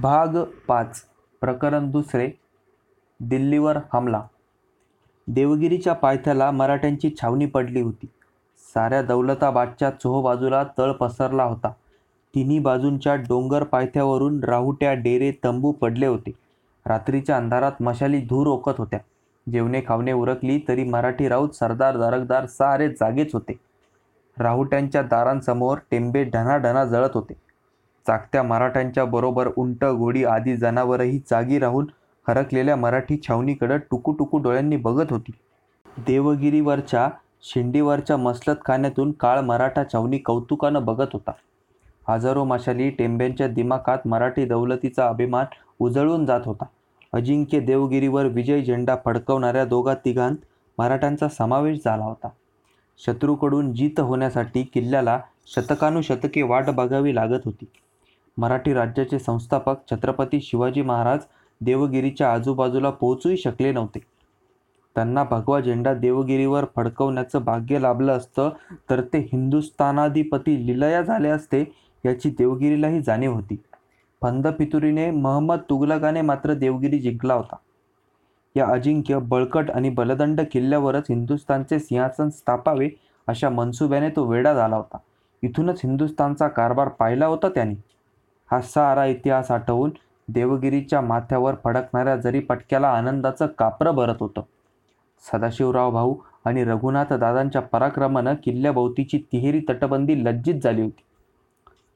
भाग पाच प्रकरण दुसरे. दिल्लीवर हमला. देवगिरीच्या पायथ्याला मराठ्यांची छावणी पडली होती. साऱ्या दौलताबादच्या चोहोबाजूला तळ पसरला होता. तिन्ही बाजूंच्या डोंगर पायथ्यावरून राहुट्या डेरे तंबू पडले होते. रात्रीच्या अंधारात मशाली धूर ओकत होत्या. जेवणे खावणे उरकली तरी मराठी राऊत सरदार दरकदार सारे जागेच होते. राहुट्यांच्या दारांसमोर टेंबे ढणाढणा जळत होते. चाकत्या मराठ्यांच्या बरोबर उंट घोडी आदी जनावरही जागी राहून हरकलेल्या मराठी छावणीकडं टुकूटुकू डोळ्यांनी बघत होती. देवगिरीवरच्या शेंडीवरच्या मसलतखान्यातून काळ मराठा छावणी कौतुकानं बघत होता. हजारो माशाली टेंब्यांच्या दिमाखात मराठी दौलतीचा अभिमान उजळून जात होता. अजिंक्य देवगिरीवर विजय झेंडा फडकवणाऱ्या दोघा तिघांत मराठ्यांचा समावेश झाला होता. शत्रूकडून जीत होण्यासाठी किल्ल्याला शतकानुशतके वाट बघावी लागत होती. मराठी राज्याचे संस्थापक छत्रपती शिवाजी महाराज देवगिरीच्या आजूबाजूला पोहोचूही शकले नव्हते. त्यांना भगवा झेंडा देवगिरीवर फडकवण्याचं भाग्य लाभलं असतं तर ते हिंदुस्थानाधिपती लिलया झाले असते याची देवगिरीलाही जाणीव होती. फंद फितुरीने महम्मद तुगलकाने मात्र देवगिरी जिंकला होता. या अजिंक्य बळकट आणि बलदंड किल्ल्यावरच हिंदुस्थानचे सिंहासन स्थापावे अशा मनसुब्याने तो वेडा झाला होता. इथूनच हिंदुस्थानचा कारभार पाहिला होता त्याने. हा सारा इतिहास आठवून देवगिरीच्या माथ्यावर फडकणाऱ्या जरी पटक्याला आनंदाचं कापरं भरत होतं. सदाशिवराव भाऊ आणि रघुनाथ दादांच्या पराक्रमानं किल्ल्याभोवतीची तिहेरी तटबंदी लज्जित झाली होती.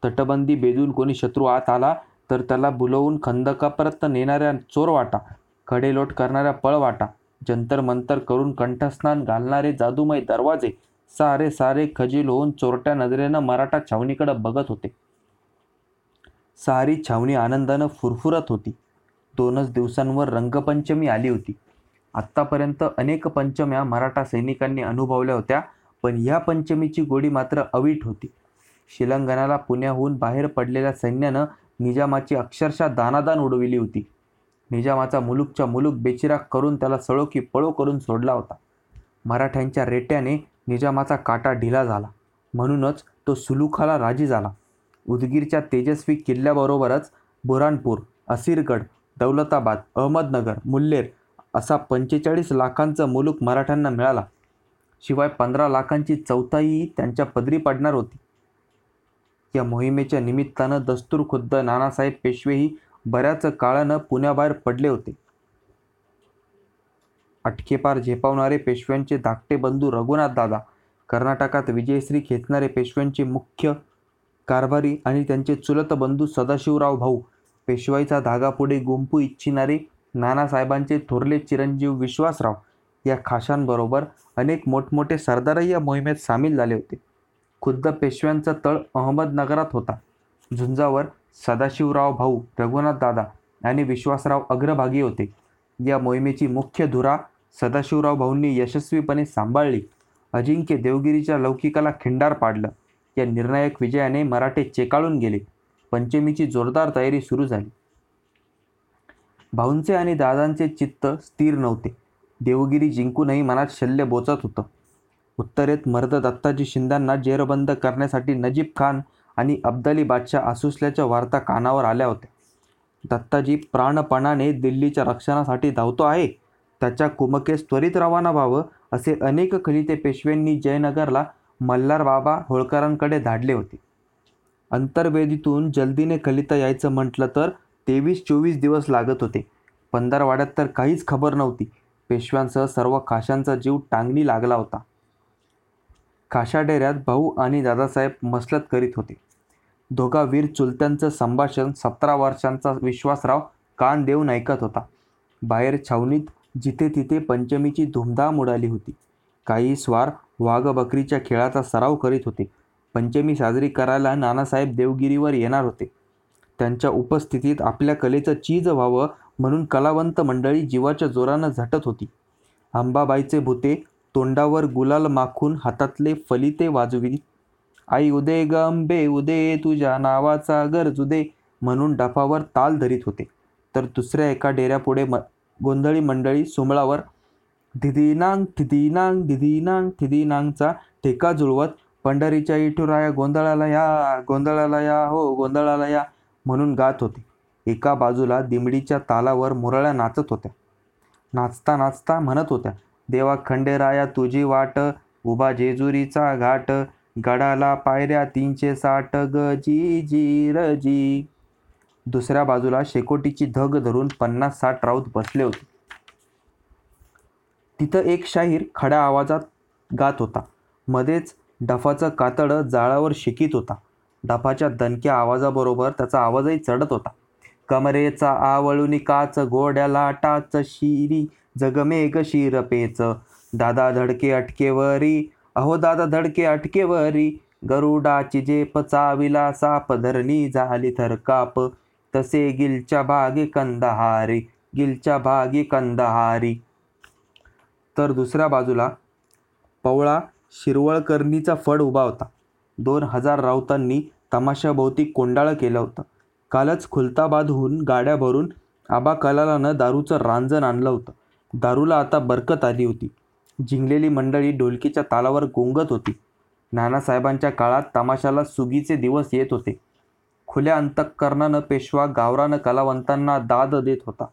तटबंदी बेदून कोणी शत्रू आत आला तर त्याला बुलवून खंदकापर्यंत नेणाऱ्या चोरवाटा कडेलोट करणाऱ्या पळवाटा जंतर मंतर करून कंठस्नान घालणारे जादूमय दरवाजे सारे सारे खजील होऊन चोरट्या नजरेनं मराठा छावणीकडे बघत होते. सारी छावणी आनंदानं फुरफुरत होती. दोनच दिवसांवर रंगपंचमी आली होती. आत्तापर्यंत अनेक पंचम्या मराठा सैनिकांनी अनुभवल्या होत्या पण ह्या पंचमीची गोडी मात्र अवीट होती. शिलंगणाला पुण्याहून बाहेर पडलेल्या सैन्यानं निजामाची अक्षरशः दानादान उडविली होती. निजामाचा मुलुकच्या मुलुक बेचिराग करून त्याला सळोकी पळो करून सोडला होता. मराठ्यांच्या रेट्याने निजामाचा काटा ढिला झाला. म्हणूनच तो सुलुखाला राजी झाला. उदगीरच्या तेजस्वी किल्ल्याबरोबरच बुऱ्हाणपूर असिरगड दौलताबाद अहमदनगर मुल्लेर असा पंचेचाळीस लाखांचं मुलूक मराठ्यांना मिळाला. शिवाय पंधरा लाखांची चौथाईही त्यांच्या पदरी पडणार होती. या मोहिमेच्या निमित्तानं दस्तूर खुद्द नानासाहेब पेशवेही बऱ्याच काळानं पुण्याबाहेर पडले होते. अटकेपार झेपावणारे पेशव्यांचे धाकटे बंधू रघुनाथ दादा कर्नाटकात विजयश्री खेचणारे पेशव्यांचे मुख्य कारभारी आणि त्यांचे चुलत बंधू सदाशिवराव भाऊ. पेशवाईचा धागा पुढे गुंपू इच्छिणारे नानासाहेबांचे थोरले चिरंजीव विश्वासराव. या खाशांबरोबर अनेक मोठमोठे सरदारही या मोहिमेत सामील झाले होते. खुद्द पेशव्यांचा तळ अहमदनगरात होता. झुंजावर सदाशिवराव भाऊ रघुनाथ दादा आणि विश्वासराव अग्रभागी होते. या मोहिमेची मुख्य धुरा सदाशिवराव भाऊंनी यशस्वीपणे सांभाळली. अजिंक्य देवगिरीच्या लौकिकाला खिंडार पाडलं. या निर्णायक विजयाने मराठे चेकाळून गेले. पंचमीची जोरदार तयारी सुरू झाली. भाऊंचे आणि दादांचे चित्त स्थिर नव्हते. देवगिरी जिंकूनही मनात शल्य बोचत होतं. उत्तरेत मर्द दत्ताजी शिंद्यांना जेरबंद करण्यासाठी नजीब खान आणि अब्दाली बादशाह आसुसल्याच्या वार्ता कानावर आल्या होत्या. दत्ताजी प्राणपणाने दिल्लीच्या रक्षणासाठी धावतो आहे. त्याच्या कुमकेस त्वरित रवाना व्हावं असे अनेक खलिते पेशव्यांनी जयनगरला मल्हार बाबा होळकरांकडे धाडले होते. अंतर्वेदीतून जल्दीने खलिता यायचं म्हटलं तर तेवीस चोवीस दिवस लागत होते. पंधरवाड्यात तर काहीच खबर नव्हती. पेशव्यांसह सर्व खाशांचा जीव टांगणी लागला होता. खाशा डेऱ्यात भाऊ आणि दादासाहेब मसलत करीत होते. दोघा वीर चुलत्यांचं संभाषण सतरा वर्षांचा विश्वासराव कान देऊन ऐकत होता. बाहेर छावणीत जिथे तिथे पंचमीची धुमधाम उडाली होती. काही स्वार वाघ बकरीच्या खेळाचा सराव करीत होते. पंचमी साजरी करायला नानासाहेब देवगिरीवर येणार होते. त्यांच्या उपस्थितीत आपल्या कलेचं चीज व्हावं म्हणून कलावंत मंडळी जीवाच्या जोरानं झटत होती. अंबाबाईचे भुते तोंडावर गुलाल माखून हातातले फलिते वाजवीत आई उदे ग अंबे उदे तुझ्या नावाचा गरजुदे म्हणून डफावर ताल धरीत होते. तर दुसऱ्या एका डेऱ्यापुढे म गोंधळी मंडळी सुमळावर धिदीनांग थिदीनांग धिदीनांग थिदीनांगचा ठेका जुळवत पंढरीच्या इठुराया गोंधळाला या गोंधळाला या हो गोंधळाला या म्हणून गात होते. एका बाजूला दिमडीच्या तालावर मुरळ्या नाचत होत्या. नाचता नाचता म्हणत होत्या देवा खंडेराया तुझी वाट उभा जेजुरीचा घाट गडाला पायऱ्या तीनशे साठ ग जी जी. दुसऱ्या बाजूला शेकोटीची धग धरून पन्नास साठ राऊत बसले होते. तिथं एक शाहीर खड्या आवाजात गात होता. मध्येच डफाचं कातडं जाळावर शिकित होता. डफाच्या दणक्या आवाजाबरोबर त्याचा आवाजही चढत होता. कमरेचा आवळूनी काच घोड्याला टाच शिरी जगमेघ शिरपेच. दादा धडके अटकेवरी अहो दादा धडके अटकेवरी गरुडाची जेप चाविला साप धरणी झाली थरकाप तसे गिलच्या भागी कंदहारी गिलच्या भागी कंदहारी. तर दुसऱ्या बाजूला पवळा शिरवळकर्णीचा फड उभा होता. दोन हजार राऊतांनी तमाशाभोवती कोंडाळं केलं होतं. कालच खुलताबादहून गाड्या भरून आबा कलालानं दारूचं रांजण आणलं होतं. दारूला आता बरकत आली होती. जिंकलेली मंडळी ढोलकीच्या तालावर गोंगत होती. नानासाहेबांच्या काळात तमाशाला सुगीचे दिवस येत होते. खुल्या अंतःकरणानं पेशवा गावरानं कलावंतांना दाद देत होता.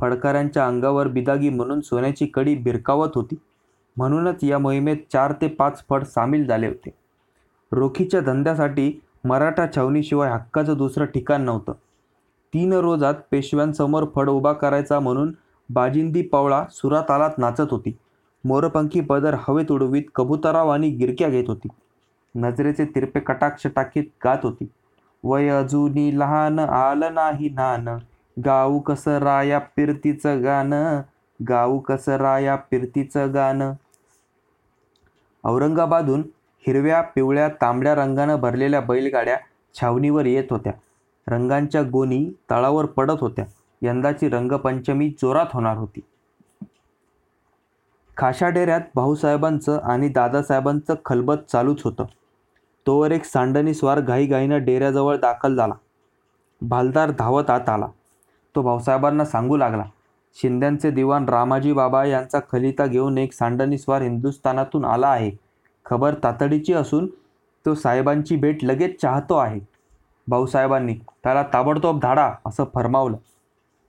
फडकऱ्यांच्या अंगावर बिदागी म्हणून सोन्याची कडी बिरकावत होती. म्हणूनच या मोहिमेत चार ते पाच फड सामील झाले होते. रोखीच्या धंद्यासाठी मराठा छावणीशिवाय हक्काचं दुसरं ठिकाण नव्हतं. तीन रोजात पेशव्यांसमोर फड उभा करायचा म्हणून बाजिंदी पावळा सुरातालात नाचत होती. मोरपंखी पदर हवेत उडवीत कबुतराव आणि गिरक्या घेत होती. नजरेचे तिरपे कटाक्ष टाकीत गात होती. वय अजूनी लहान आलं नाही नान गाऊ कसं राया पिरतीचं गाणं? गाऊ कसं राया पिरतीचं गाणं? औरंगाबादहून हिरव्या पिवळ्या तांबड्या रंगानं भरलेल्या बैलगाड्या छावणीवर येत होत्या. रंगांच्या गोणी तळावर पडत होत्या. यंदाची रंगपंचमी जोरात होणार होती. खाशा डेऱ्यात भाऊसाहेबांचं आणि दादासाहेबांचं खलबत चालूच होतं. तोवर एक सांडणी स्वार घाईघाईनं डेऱ्याजवळ दाखल झाला. भालदार धावत आत आला. तो भाऊसाहेबांना सांगू लागला. शिंद्यांचे दिवाण रामाजी बाबा यांचा खलिता घेऊन एक सांडणीस्वार हिंदुस्थानातून आला आहे. खबर तातडीची असून तो साहेबांची भेट लगेच चाहतो आहे. भाऊसाहेबांनी त्याला ताबडतोब धाडा असं फरमावलं.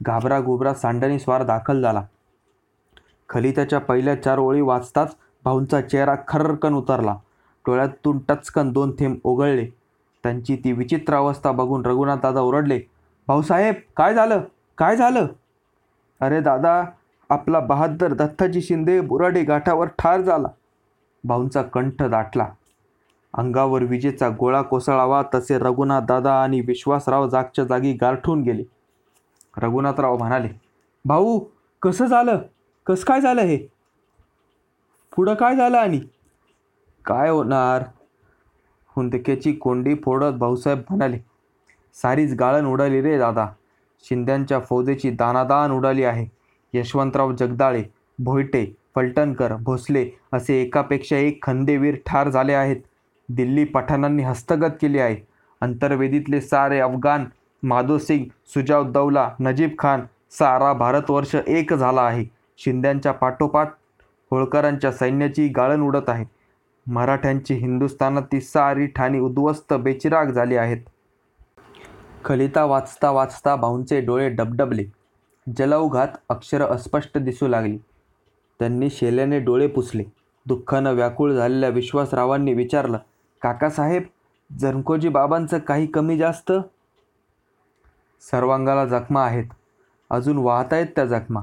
घाबरा घुबरा सांडणी स्वार दाखल झाला. खलिताच्या पहिल्या चार ओळी वाचताच भाऊंचा चेहरा खर्रकन उतरला. डोळ्यातून टचकन दोन थेंब ओघळले. त्यांची ती विचित्र अवस्था बघून रघुनाथ दादा ओरडले भाऊसाहेब काय झालं? काय झालं? अरे दादा आपला बहादर दत्ताजी शिंदे बुराडे गाठावर ठार झाला. भाऊंचा कंठ दाटला. अंगावर विजेचा गोळा कोसळावा तसे रघुनाथ दादा आणि विश्वासराव जागच्या जागी गारठून गेले. रघुनाथराव म्हणाले भाऊ कसं झालं? कसं काय झालं हे? पुढं काय झालं आणि? काय होणार? हुंदक्याची कोंडी फोडत भाऊसाहेब म्हणाले सारीच गाळण उडाली रे दादा. शिंद्यांच्या फौजेची दानादान उडाली आहे. यशवंतराव जगदाळे भोयटे फलटणकर भोसले असे एकापेक्षा एक खंदेवीर ठार झाले आहेत. दिल्ली पठाणांनी हस्तगत केली आहे. अंतर्वेदीतले सारे अफगाण माधोसिंग सुजावदौला नजीब खान सारा भारतवर्ष एक झाला आहे. शिंद्यांच्या पाठोपाठ होळकरांच्या सैन्याची गाळण उडत आहे. मराठ्यांची हिंदुस्थानात ती सारी ठाणी उद्ध्वस्त बेचिराग झाली आहेत. खलिता वाचता वाचता भाऊंचे डोळे डबडबले. जलौघात अक्षरं अस्पष्ट दिसू लागली. त्यांनी शेल्याने डोळे पुसले. दुःखानं व्याकुळ झालेल्या विश्वासरावांनी विचारलं काकासाहेब जनकोजी बाबांचं काही कमी जास्त? सर्वांगाला जखमा आहेत. अजून वाहत आहेत त्या जखमा.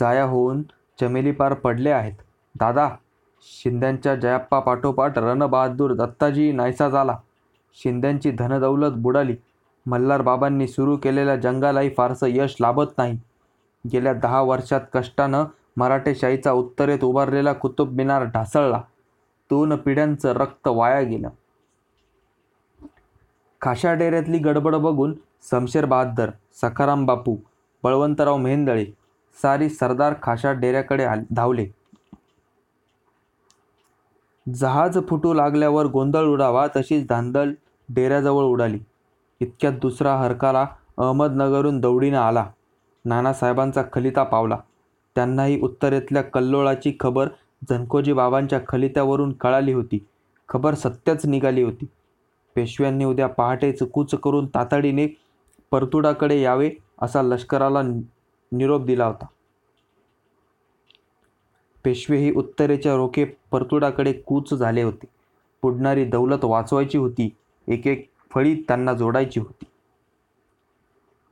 जाया होऊन चमेली पार पडले आहेत. दादा शिंद्यांच्या जयाप्पा पाठोपाठ रणबहादूर दत्ताजी नाहीसा झाला. शिंद्यांची धनदौलत बुडाली. मल्हार बाबांनी सुरू केलेल्या जंगालाही फारसं यश लाभत नाही. गेल्या दहा वर्षात कष्टानं मराठेशाहीचा उत्तरेत उभारलेला कुतुब मिनार ढासळला. दोन पिढ्यांचं रक्त वाया गेलं. खाशा डेऱ्यातली गडबड बघून समशेर बहादर सखाराम बापू बळवंतराव मेहेंदळे सारी सरदार खाशा डेऱ्याकडे आ धावले. जहाज फुटू लागल्यावर गोंधळ उडावा तशीच धांदल डेऱ्याजवळ उडाली. इतक्यात दुसरा हरकाला अहमदनगरहून दौडीनं आला. नानासाहेबांचा खलिता पावला. त्यांनाही उत्तरेतल्या कल्लोळाची खबर जनकोजी बाबांच्या खलित्यावरून कळाली होती. खबर सत्यच निघाली होती. पेशव्यांनी उद्या पहाटेच कूच करून तातडीने परतुडाकडे यावे असा लष्कराला निरोप दिला होता. पेशवे ही उत्तरेच्या रोखे परतुडाकडे कूच झाले होते. पुढणारी दौलत वाचवायची होती. एक एक फळी त्यांना जोडायची होती.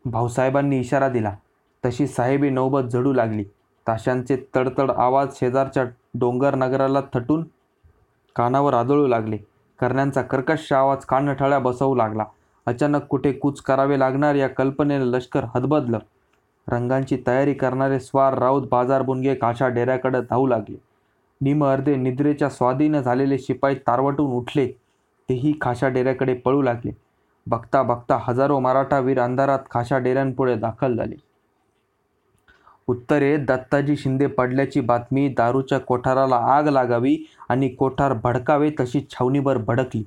भाऊसाहेबांनी इशारा दिला. तशी साहेबी नौबत झडू लागली. ताशांचे तडतड आवाज शेजारच्या डोंगर नगराला थटून कानावर आदळू लागले. करण्यांचा कर्कश आवाज कानठळ्या बसवू लागला. अचानक कुठे कूच करावे लागणार या कल्पनेनं लष्कर हदबदलं रंगांची तयारी करणारे स्वार राऊत बाजार बुनगे काशा डेऱ्याकडे धावू लागले. निम अर्धे निद्रेच्या स्वाधीन झालेले शिपाई तारवटून उठले. तेही खाशा डेऱ्याकडे पळू लागले. बघता बघता हजारो मराठा वीर अंधारात खाशा डेऱ्यांपुढे दाखल झाले. उत्तरेत दत्ताजी शिंदे पडल्याची बातमी दारूच्या कोठाराला आग लागावी आणि कोठार भडकावे तशी छावणीभर भडकली.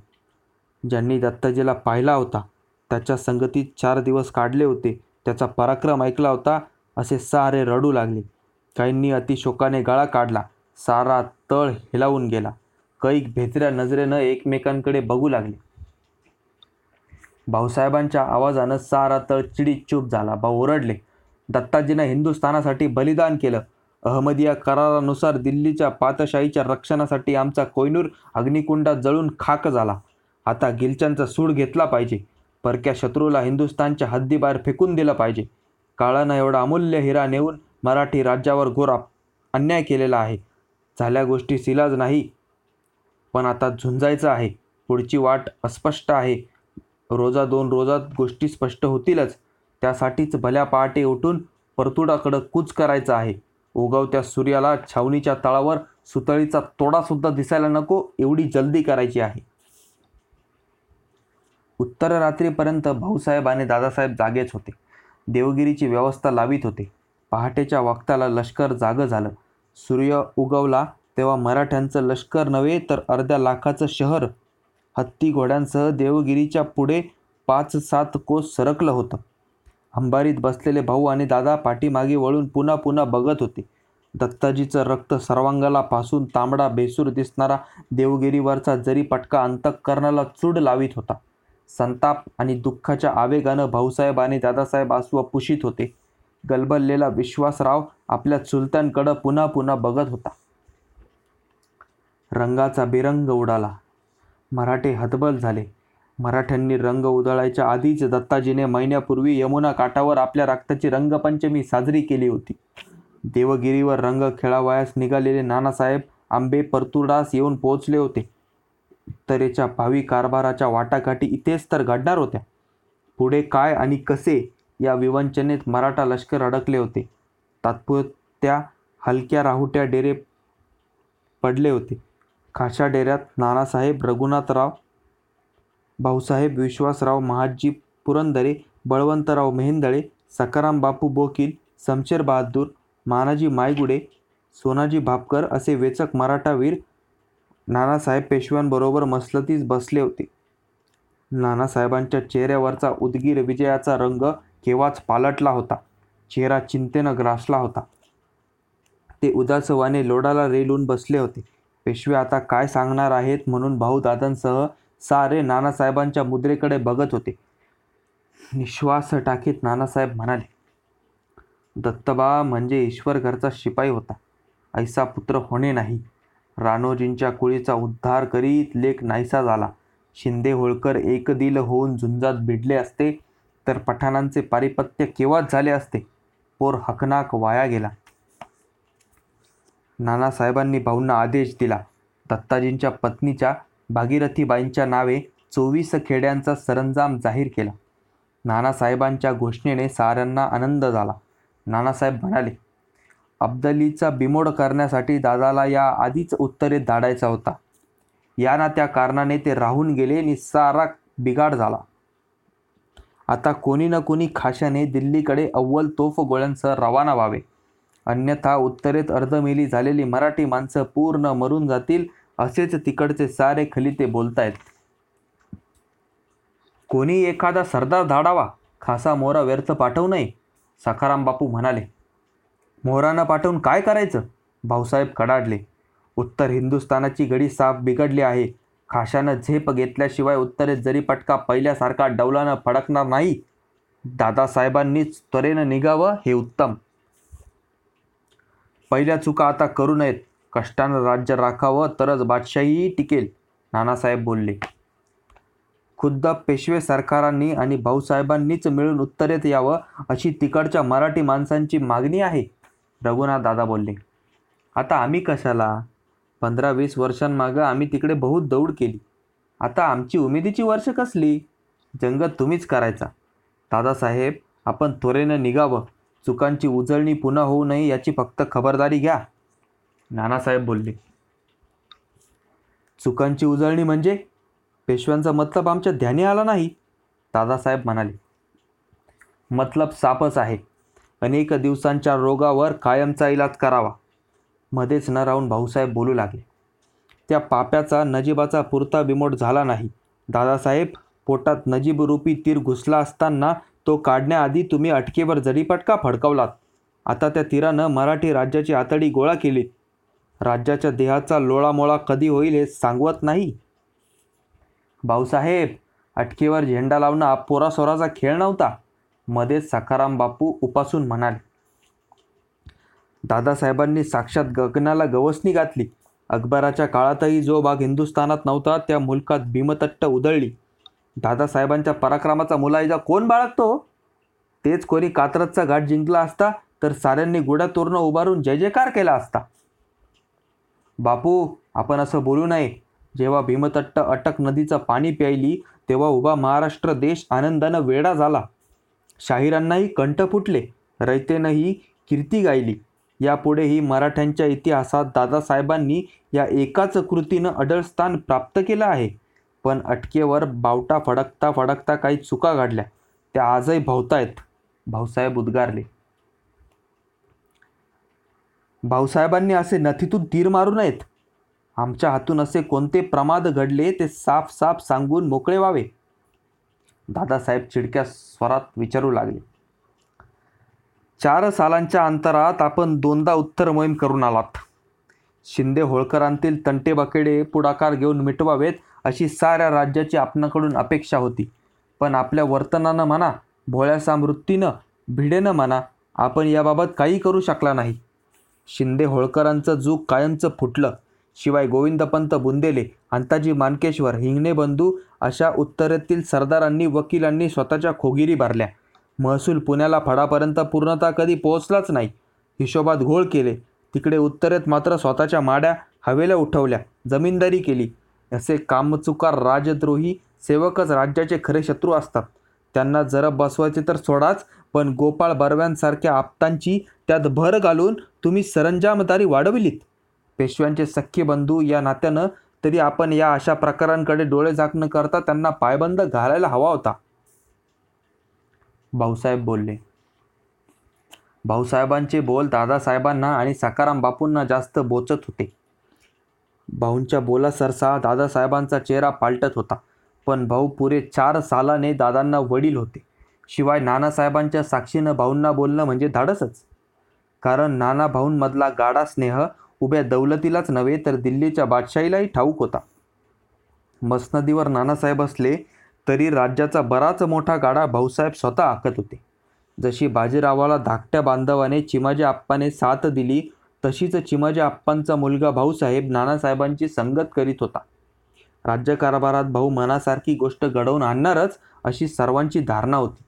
ज्यांनी दत्ताजीला पाहिला होता त्याच्या संगतीत चार दिवस काढले होते त्याचा पराक्रम ऐकला होता असे सारे रडू लागले. काहींनी अतिशोकाने गळा काढला सारा तळ हिलावून गेला. कैक भेत्र्या नजरेनं एकमेकांकडे बघू लागले. भाऊसाहेबांच्या आवाजानं सारा तळ चिडीत चूप झाला. भाऊ ओरडले दत्ताजीनं हिंदुस्थानासाठी बलिदान केलं. अहमदिया करारानुसार दिल्लीच्या पातशाहीच्या रक्षणासाठी आमचा कोयनूर अग्निकुंडात जळून खाक झाला. आता गिलच्यांचा सूड घेतला पाहिजे. परक्या शत्रूला हिंदुस्थानच्या हद्दीबाहेर फेकून दिलं पाहिजे. काळानं एवढा अमूल्य हिरा नेऊन मराठी राज्यावर घोर अन्याय केलेला आहे. झाल्या गोष्टी सिलाज नाही. पण आता झुंजायचं आहे. पुढची वाट अस्पष्ट आहे. रोजा दोन रोजात गोष्टी स्पष्ट होतीलच. त्यासाठीच भल्या पहाटे उठून परतुडाकडं कूच करायचं आहे. उगवत्या सूर्याला छावणीच्या तळावर सुतळीचा तोडासुद्धा दिसायला नको एवढी जल्दी करायची आहे. उत्तर रात्रीपर्यंत भाऊसाहेब आणि दादासाहेब जागेच होते. देवगिरीची व्यवस्था लावित होते. पहाटेच्या वक्ताला लष्कर जागं झालं. सूर्य उगवला तेव्हा मराठ्यांचं लष्कर नव्हे तर अर्ध्या लाखाचं शहर हत्ती घोड्यांसह देवगिरीच्या पुढे पाच सात कोस सरकलं होतं. अंबारीत बसलेले भाऊ आणि दादा पाठीमागे वळून पुन्हा पुन्हा बघत होते. दत्ताजीचं रक्त सर्वांगाला पासून तांबडा बेसूर दिसणारा देवगिरीवरचा जरी पटका अंतःकरणाला चूड लावित होता संताप आणि दुःखाच्या आवेगानं भाऊसाहेब आणि दादासाहेब आसू पुशीत होते. गलबललेला विश्वासराव आपल्या चुलत्यांकडं पुन्हा पुन्हा बघत होता. रंगाचा बेरंग उडाला. मराठे हतबल झाले. मराठ्यांनी रंग उधळायच्या आधीच दत्ताजीने महिन्यापूर्वी यमुना काठावर आपल्या रक्ताची रंगपंचमी साजरी केली होती. देवगिरीवर रंग खेळावयास निघालेले नानासाहेब आंबे परतुडास येऊन पोहोचले होते. तरेच्या भावी कारभाराच्या वाटाघाटी इथेच तर घडणार होत्या. पुढे काय आणि कसे या विवंचनेत मराठा लष्कर अडकले होते. तात्पुरत्या हलक्या राहुट्या डेरे पडले होते. खाशा डेऱ्यात नानासाहेब रघुनाथराव भाऊसाहेब विश्वासराव महाजी पुरंदरे बळवंतराव मेहेंदळे सकाराम बापू बोकील समशेर बहादूर मानाजी मायगुडे सोनाजी भापकर असे वेचक मराठा वीर नानासाहेब पेशव्यांबरोबर मसलतीस बसले होते. नानासाहेबांच्या चेहऱ्यावरचा उदगीर विजयाचा रंग केव्हाच पालटला होता. चेहरा चिंतेनं ग्रासला होता. ते उदासवाने लोडाला रेलून बसले होते. पेशवे आता काय सांगणार आहेत म्हणून भाऊदादांसह सारे नानासाहेबांच्या मुद्रेकडे बघत होते. निश्वास टाकीत नानासाहेब म्हणाले दत्तबा म्हणजे ईश्वर घरचा शिपाई होता. ऐसा पुत्र होणे नाही. रानोजींच्या कुळीचा उद्धार करीत लेख नाहीसा झाला. शिंदे होळकर एकदिल होऊन झुंजात भिडले असते तर पठाणांचे पारिपत्य केव्हाच झाले असते? पोर हकनाक वाया गेला. नानासाहेबांनी भाऊंना आदेश दिला. दत्ताजींच्या पत्नीच्या भागीरथीबाईंच्या नावे चोवीस खेड्यांचा सरंजाम जाहीर केला. नानासाहेबांच्या घोषणेने साऱ्यांना आनंद झाला. नानासाहेब म्हणाले अब्दलीचा बिमोड करण्यासाठी दादाला या आधीच उत्तरेत धाडायचा होता. या ना त्या कारणाने ते राहून गेले आणि सारा बिघाड झाला. आता कोणी ना कोणी खाशाने दिल्लीकडे अव्वल तोफ गोळ्यांसह रवाना व्हावे. अन्यथा उत्तरेत अर्धमेली झालेली मराठी माणसं पूर्ण मरून जातील असेच तिकडचे सारे खलिते बोलतायत. कोणी एखादा सरदार धाडावा खासा मोरा व्यर्थ पाठवू नये सखाराम बापू म्हणाले. मोहरानं पाठवून काय करायचं? भाऊसाहेब कडाडले उत्तर हिंदुस्थानाची गडी साफ बिघडली आहे. खाशानं झेप घेतल्याशिवाय उत्तरेत जरी पटका पहिल्यासारखा डौलानं फडकणार नाही दादासाहेबांनीच त्वरेनं निघावं हे उत्तम. पहिल्या चुका आता करू नयेत. कष्टानं राज्य राखावं तरच बादशाहीही टिकेल नानासाहेब बोलले. खुद्द पेशवे सरकारांनी आणि भाऊसाहेबांनीच मिळून उत्तरेत यावं अशी तिकडच्या मराठी माणसांची मागणी आहे रघुनाथ दादा बोलले. आता आम्ही कशाला? पंधरा वीस वर्षांमागं आम्ही तिकडे बहुत दौड केली. आता आमची उमेदीची वर्ष कसली? जंग तुम्हीच करायचा. दादासाहेब आपण त्वरेनं निघावं. चुकांची उजळणी पुन्हा होऊ नये याची फक्त खबरदारी घ्या. नानासाहेब बोलले. चुकांची उजळणी म्हणजे? पेशव्यांचा मतलब आमच्या ध्यानी आला नाही दादासाहेब म्हणाले. मतलब सापच आहे. अनेक दिवसांच्या रोगावर कायमचा इलाज करावा. मध्येच न राहून भाऊसाहेब बोलू लागले. त्या पाप्याचा नजीबाचा पुरता बिमोट झाला नाही. दादासाहेब पोटात नजीबरूपी तीर घुसला असताना तो काढण्याआधी तुम्ही अटकेवर जडीपटका फडकावलात आता त्या तीरानं मराठी राज्याची आतडी गोळा केली. राज्याच्या देहाचा लोळामोळा कधी होईल हे सांगवत नाही. भाऊसाहेब अटकेवर झेंडा लावणं पोरासोराचा खेळ नव्हता मध्येच सखाराम बापू उपासून म्हणाले. दादासाहेबांनी साक्षात गगनाला गवसणी घातली. अकबराच्या काळातही जो भाग हिंदुस्थानात नव्हता त्या मुलकात भीमतट्ट उधळली. दादासाहेबांच्या पराक्रमाचा मुलायजा कोण बाळगतो? तेच कोणी कात्रजचा घाट जिंकला असता तर साऱ्यांनी गुढ्या तोरणं उभारून जय जयकार केला असता. बापू आपण असं बोलू नये. जेव्हा भीमतट्ट अटक नदीचं पाणी प्यायली तेव्हा उभा महाराष्ट्र देश आनंदानं वेडा झाला. शाहिरांनाही कंठ फुटले रयतेनंही कीर्ती गायली. यापुढेही मराठ्यांच्या इतिहासात दादासाहेबांनी या एकाच कृतीनं अडळ स्थान प्राप्त केलं आहे. पण अटकेवर बावटा फडकता फडकता काही चुका घडल्या. त्या आजही भावतायत भाऊसाहेब उद्गारले. भाऊसाहेबांनी असे नथीतून तीर मारू नयेत. आमच्या हातून असे कोणते प्रमाद घडले ते साफ साफ सांगून मोकळे व्हावे. दादासाहेब चिडक्या स्वरात विचारू लागले. चार सालांच्या अंतरात आपण दोनदा उत्तर मोहीम करून आलात. शिंदे होळकरांतील तंटे बकेडे पुढाकार घेऊन मिटवावेत अशी साऱ्या राज्याची आपणाकडून अपेक्षा होती. पण आपल्या वर्तनानं म्हणा भोळ्यासा वृत्तीनं भिडेनं म्हणा आपण याबाबत काही करू शकला नाही. शिंदे होळकरांचं जूक कायमचं फुटलं. शिवाय गोविंदपंत बुंदेले अंताजी मानकेश्वर हिंगणे बंधू अशा उत्तरेतील सरदारांनी वकिलांनी स्वतःच्या खोगिरी भरल्या महसूल पुण्याला फडापर्यंत पूर्णतः कधी पोहोचलाच नाही. हिशोबात घोळ केले. तिकडे उत्तरेत मात्र स्वतःच्या माड्या हवेल्या उठवल्या. जमीनदारी केली. असे कामचुकार राजद्रोही सेवकच राज्याचे खरे शत्रू असतात. त्यांना जरा बसवायचे तर सोडाच पण गोपाळ बर्व्यांसारख्या आप्तांची त्यात भर घालून तुम्ही सरंजामदारी वाढविलीत. पेशव्यांचे सख्खे बंधू या नात्यानं तरी आपण या अशा प्रकारांकडे डोळे झाकणं करता त्यांना पायबंद घालायला हवा होता. भाऊसाहेब बोलले भाऊसाहेबांचे बोल दादासाहेबांना आणि सकाराम बापूंना जास्त बोचत होते. भाऊंच्या बोलासरसा दादासाहेबांचा चेहरा पालटत होता. पण भाऊ पुरे चार सालाने दादांना वडील होते. शिवाय नानासाहेबांच्या साक्षीनं भाऊंना बोलणं म्हणजे धाडसच. कारण नाना भाऊंमधला गाडा स्नेह उभ्या दौलतीलाच नव्हे तर दिल्लीच्या बादशाहीलाही ठाऊक होता. मसनदीवर नानासाहेब असले तरी राज्याचा बराच मोठा गाडा भाऊसाहेब स्वतः आखत होते. जशी बाजीरावाला धाकट्या बांधवाने चिमाजी आप्पाने साथ दिली तशीच चिमाजी आप्पांचा मुलगा भाऊसाहेब नानासाहेबांची संगत करीत होता. राज्यकारभारात भाऊ मनासारखी गोष्ट घडवून आणणारच अशी सर्वांची धारणा होती.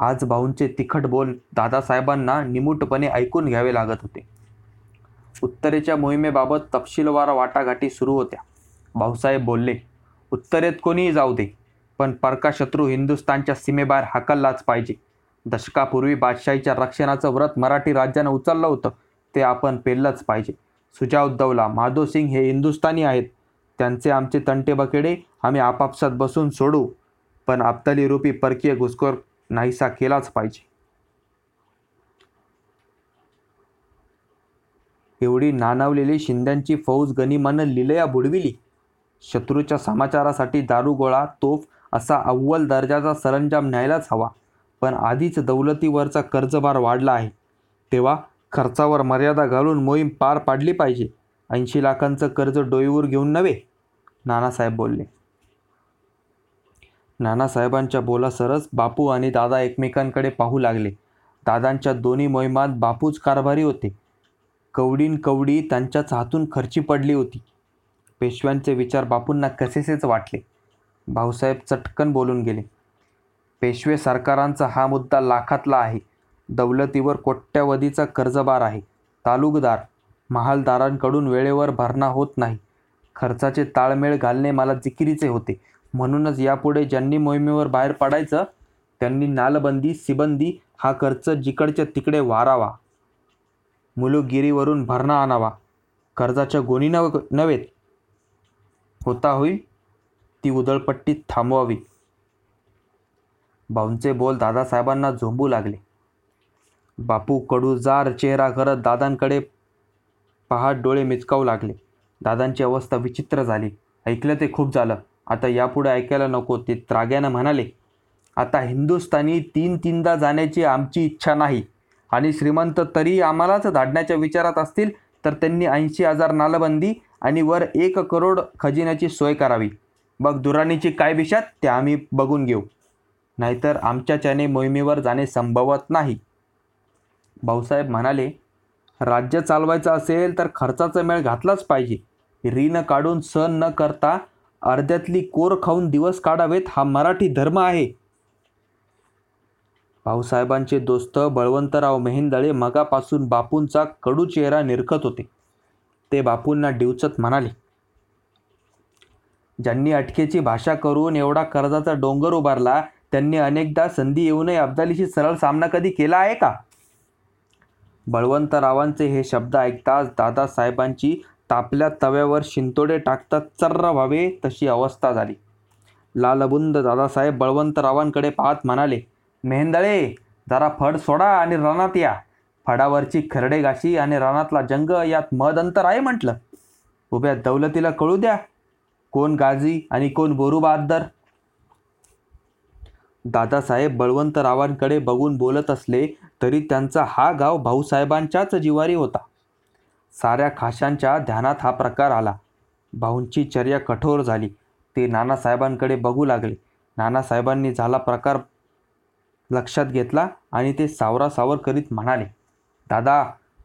आज भाऊंचे तिखट बोल दादासाहेबांना निमूटपणे ऐकून घ्यावे लागत होते. उत्तरेच्या मोहिमेबाबत तपशीलवार वाटाघाटी सुरू होत्या. भाऊसाहेब बोलले उत्तरेत कोणीही जाऊ दे पण परकाशत्रू हिंदुस्थानच्या सीमेबाहेर हाकललाच पाहिजे. दशकापूर्वी बादशाहीच्या रक्षणाचं व्रत मराठी राज्यानं उचललं होतं. ते आपण पेललंच पाहिजे. सुजाउद्दौला माधोसिंग हे हिंदुस्थानी आहेत. त्यांचे आमचे तंटे बकेडे आम्ही आपापसात बसून सोडू. पण अब्दाली रूपी परकीय घुसखोर नाहीसा केलाच पाहिजे. एवढी नानावलेली शिंद्यांची फौज गनिमानं लिलया बुडविली. शत्रूच्या समाचारासाठी दारुगोळा तोफ असा अव्वल दर्जाचा सरंजाम न्यायलाच हवा. पण आधीच दौलतीवरचा कर्जभार वाढला आहे. तेव्हा खर्चावर मर्यादा घालून मोहीम पार पाडली पाहिजे. ऐंशी लाखांचं कर्ज डोईवर घेऊन नव्हे? नानासाहेब बोलले. नानासाहेबांच्या बोलासरच बापू आणि दादा एकमेकांकडे पाहू लागले. दादांच्या दोन्ही मोहिमात बापूच कारभारी होते. कवडीन कवडी त्यांच्याच हातून खर्ची पडली होती. पेशव्यांचे विचार बापूंना कसेसेच वाटले. भाऊसाहेब चटकन बोलून गेले. पेशवे सरकारांचा हा मुद्दा लाखातला आहे. दौलतीवर कोट्यावधीचा कर्जबार आहे. तालुकदार महालदारांकडून वेळेवर भरणा होत नाही. खर्चाचे ताळमेळ घालणे मला जिकिरीचे होते. म्हणूनच यापुढे ज्यांनी मोहिमेवर बाहेर पडायचं त्यांनी नालबंदी सिबंदी हा खर्च जिकडच्या तिकडे वारावा. मुलूगिरीवरून भरणा आणावा. कर्जाच्या गोणी नव नव्हेत होता होईल ती उधळपट्टी थांबवावी. भाऊंचे बोल दादासाहेबांना झोंबू लागले. बापू कडूजार चेहरा करत दादांकडे पहाट डोळे मिचकावू लागले. दादांची अवस्था विचित्र झाली. ऐकलं ते खूप झालं. आता यापुढे ऐकायला नको. ते त्राग्यानं म्हणाले आता हिंदुस्थानी तीन तीनदा जाण्याची आमची इच्छा नाही. आणि श्रीमंत तरी आम्हालाच धाडण्याच्या विचारात असतील तर त्यांनी ऐंशी हजार नालबंदी आणि वर एक करोड खजिन्याची सोय करावी. बघ दुराणीची काय विषात ते आम्ही बघून घेऊ. नाहीतर आमच्याच्याने मोहिमेवर जाणे संभवत नाही. भाऊसाहेब म्हणाले राज्य चालवायचं असेल तर खर्चाचा मेळ घातलाच पाहिजे. ऋण काढून सण न करता अर्ध्यातली कोर खाऊन दिवस काढावेत हा मराठी धर्म आहे. भाऊसाहेबांचे दोस्त बळवंतराव मेहेंदळे मगापासून बापूंचा कडू चेहरा निरखत होते. ते बापूंना डिवचत म्हणाले ज्यांनी अटकेची भाषा करून एवढा कर्जाचा डोंगर उभारला त्यांनी अनेकदा संधी येऊनही अब्दालीशी सरळ सामना कधी केला आहे का? बळवंतरावांचे हे शब्द ऐकताच दादासाहेबांची तापल्या तव्यावर शिंतोडे टाकता चर्र व्हावे तशी अवस्था झाली. लालबुंद दादासाहेब बळवंतरावांकडे पाहत म्हणाले मेहेंदळे जरा फड सोडा आणि रानात या. फडावरची खरडे गाशी आणि रानातला जंग यात मद अंतर आहे म्हटलं. उभ्या दौलतीला कळू द्या. कोण गाजी आणि कोण बोरू बहादर? दादासाहेब बळवंतरावांकडे बघून बोलत असले तरी त्यांचा हा गाव भाऊसाहेबांच्याच जिवारी होता. साऱ्या खाशांच्या ध्यानात हा प्रकार आला. भाऊंची चर्या कठोर झाली. ते नानासाहेबांकडे बघू लागले. नानासाहेबांनी झाला प्रकार लक्षात घेतला आणि ते सावरासावर करीत म्हणाले दादा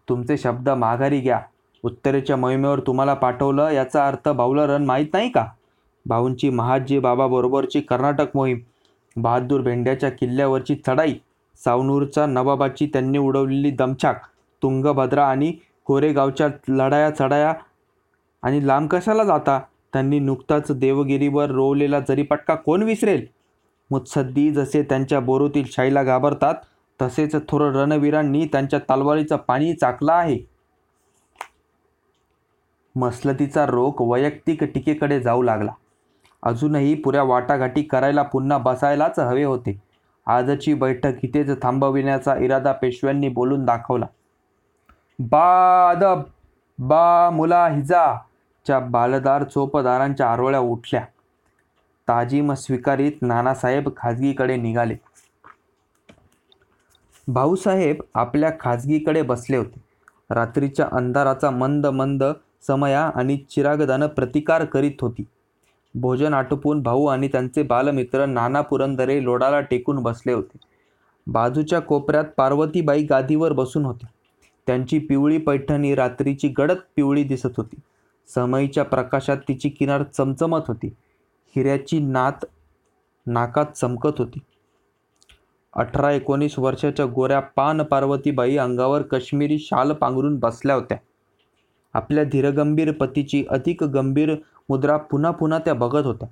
तुमचे शब्द माघारी घ्या. उत्तरेच्या मोहिमेवर तुम्हाला पाठवलं याचा अर्थ भाऊला रण माहीत नाही का? भाऊंची महाजी बाबाबरोबरची कर्नाटक मोहीम बहादूर भेंड्याच्या किल्ल्यावरची चढाई सावनूरचा नवाबाची त्यांनी उडवलेली दमछाक तुंगभद्रा आणि कोरेगावच्या लढाया चढाया आणि लांब कशाला जाता? त्यांनी नुकताच देवगिरीवर रोवलेला जरीपटका कोण विसरेल? मुत्सद्दी जसे त्यांच्या बोरूतील शाईला घाबरतात तसेच थोर रणवीरांनी त्यांच्या तलवारीचं पाणी चाकलं आहे. मसलतीचा रोख वैयक्तिक टीकेकडे जाऊ लागला. अजूनही पुऱ्या वाटाघाटी करायला पुन्हा बसायलाच हवे होते. आजची बैठक इथेच थांबविण्याचा इरादा पेशव्यांनी बोलून दाखवला. बादब बा मुला हिजा च्या बालदार चोपदारांच्या आरोळ्या उठल्या. ताजीम स्वीकारीत नानासाहेब खाजगीकडे निघाले. भाऊसाहेब आपल्या खाजगीकडे बसले होते. रात्रीच्या अंधाराचा मंद मंद समया आणि चिरागदानं प्रतिकार करीत होती. भोजन आटोपून भाऊ आणि त्यांचे बालमित्र नाना पुरंदरे लोडाला टेकून बसले होते. बाजूच्या कोपऱ्यात पार्वतीबाई गादीवर बसून होत्या त्यांची पिवळी पैठणी रात्रीची गडद पिवळी दिसत होती. समईच्या प्रकाशात तिची किनार चमचमत होती. हिऱ्याची नात नाकात चमकत होती. अठरा एकोणीस वर्षाच्या गोऱ्या पान पार्वतीबाई अंगावर काश्मीरी शाल पांघरून बसल्या होत्या. आपल्या धीरगंभीर पतीची अधिक गंभीर मुद्रा पुन्हा पुन्हा त्या बघत होत्या.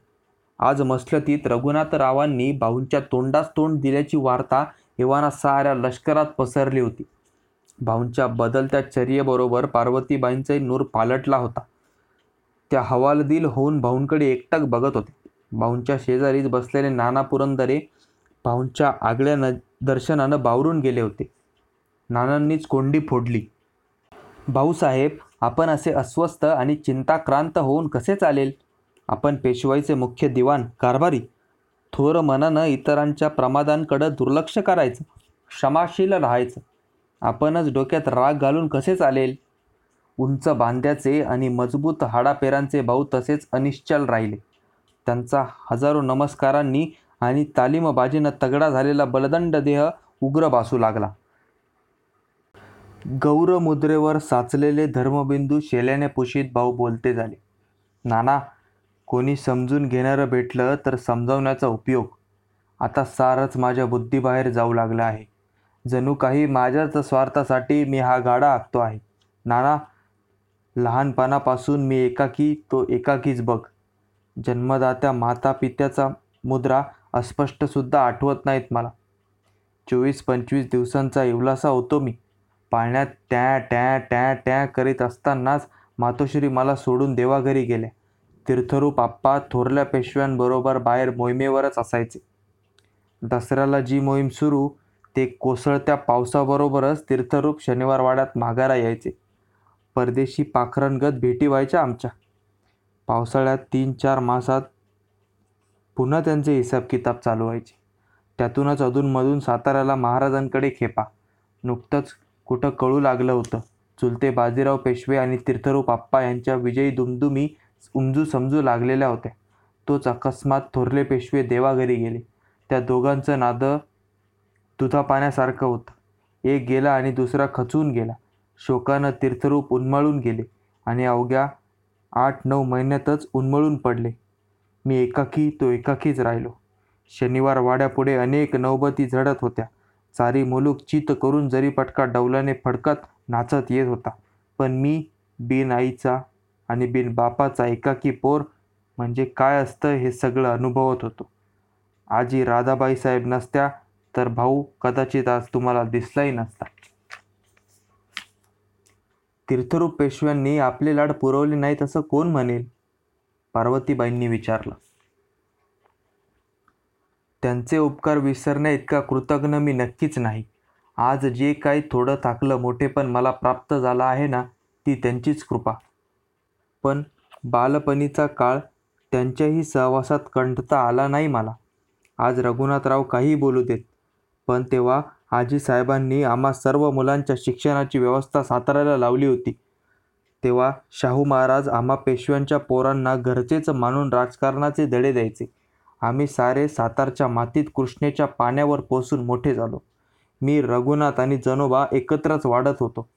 आज मसलतीत रघुनाथरावांनी भाऊंच्या तोंडास तोंड दिल्याची वार्ता एव्हाना साऱ्या लष्करात पसरली होती. भाऊंच्या बदलत्या चर्येबरोबर पार्वतीबाईंचाही नूर पालटला होता. त्या हवालदिल होऊन भाऊंकडे एकटक बघत होते. भाऊंच्या शेजारीच बसलेले नाना पुरंदरे भाऊंच्या आगळ्या न दर्शनानं बावरून गेले होते. नानांनीच कोंडी फोडली. भाऊसाहेब आपण असे अस्वस्थ आणि चिंताक्रांत होऊन कसे चालेल? आपण पेशवाईचे मुख्य दिवाण कारभारी थोर मनानं इतरांच्या प्रमादांकडं दुर्लक्ष करायचं क्षमाशील राहायचं. आपणच डोक्यात राग घालून कसे चालेल? उंच बांध्याचे आणि मजबूत हाडापेरांचे भाऊ तसेच अनिश्चल राहिले. त्यांचा हजारो नमस्कारांनी आणि तालीमबाजीनं तगडा झालेला बलदंड देह उग्र भासू लागला. गौरमुद्रेवर साचलेले धर्मबिंदू शेल्याने पुशीत भाऊ बोलते झाले. नाना कोणी समजून घेणारं भेटलं तर समजावण्याचा उपयोग. आता सारच माझ्या बुद्धीबाहेर जाऊ लागलं आहे. जणू काही माझ्याच स्वार्थासाठी मी हा गाडा आखतो आहे. नाना लहानपणापासून मी एकाकी तो एकाकीच बघ. जन्मदात्या माता पित्याचा मुद्रा अस्पष्टसुद्धा आठवत नाहीत मला. चोवीस पंचवीस दिवसांचा इवलासा होतो मी. पाळण्यात टॅ टॅ टॅ टॅ करीत असतानाच मातोश्री मला सोडून देवाघरी गेल्या तीर्थरूप आप्पा थोरल्या पेशव्यांबरोबर बाहेर मोहिमेवरच असायचे. दसऱ्याला जी मोहीम सुरू ते कोसळत्या पावसाबरोबरच तीर्थरूप शनिवारवाड्यात माघारा यायचे. परदेशी पाखरणगत भेटी व्हायच्या आमच्या. पावसाळ्यात तीन चार मासात पुन्हा त्यांचे हिसाब किताब चालू व्हायचे. त्यातूनच अधूनमधून साताऱ्याला महाराजांकडे खेपा. नुकतंच कुठं कळू लागलं होतं. चुलते बाजीराव पेशवे आणि तीर्थरूप आप्पा यांच्या विजयी दुमदुमी उमजू समजू लागलेल्या होत्या. तोच अकस्मात थोरले पेशवे देवाघरी गेले. त्या दोघांचं नादं दुधापाण्यासारखं होतं. एक गेला आणि दुसरा खचून गेला. शोकानं तीर्थरूप उन्मळून गेले आणि अवघ्या आठ नऊ महिन्यातच उन्मळून पडले. मी एकाकी तो एकाकीच राहिलो. शनिवार वाड्यापुढे अनेक नौबती झडत होत्या. सारी मुलूक चित करून जरी पटका डौलाने फडकत नाचत येत होता. पण मी बिन आईचा आणि बिन बापाचा एकाकी पोर म्हणजे काय असतं हे सगळं अनुभवत होतो. आजी राधाबाई साहेब नसत्या तर भाऊ कदाचित आज तुम्हाला दिसलाही नसता. तीर्थरूप पेशव्यांनी आपले लाड पुरवले नाहीत असं कोण म्हणेल? पार्वतीबाईंनी विचारलं. त्यांचे उपकार विसरण्याइतका कृतज्ञ मी नक्कीच नाही. आज जे काही थोडं थाकलं मोठेपण मला प्राप्त झालं आहे ना ती त्यांचीच कृपा. पण बालपणीचा काळ त्यांच्याही सहवासात कंठता आला नाही मला. आज रघुनाथराव काही बोलू देत पण तेव्हा आजी साहेबांनी आम्हा सर्व मुलांच्या शिक्षणाची व्यवस्था साताऱ्याला लावली होती. तेव्हा शाहू महाराज आम्हा पेशव्यांच्या पोरांना घरचेच मानून राजकारणाचे धडे द्यायचे. आम्ही सारे सातारच्या मातीत कृष्णेच्या पाण्यावर पोसून मोठे झालो. मी रघुनाथ आणि जनोबा एकत्रच वाढत होतो.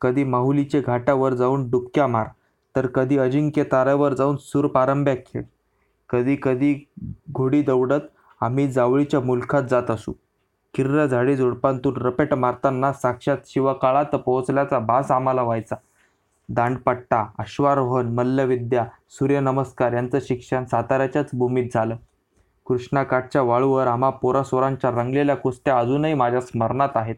कधी माहुलीचे घाटावर जाऊन डुबक्या मार तर कधी अजिंक्य ताऱ्यावर जाऊन सूरपारंब्या खेळ. कधी कधी घोडी दौडत आम्ही जावळीच्या मुलखात जात असू. किर्र झाडे झुडपांतून रपेट मारताना साक्षात शिवकाळात पोहोचल्याचा भास आम्हाला व्हायचा. दांडपट्टा अश्वारोहण मल्लविद्या सूर्यनमस्कार यांचं शिक्षण साताऱ्याच्याच भूमीत झालं. कृष्णाकाठच्या वाळूवर आम्हा पोरासोरांच्या रंगलेल्या कुस्त्या अजूनही माझ्या स्मरणात आहेत.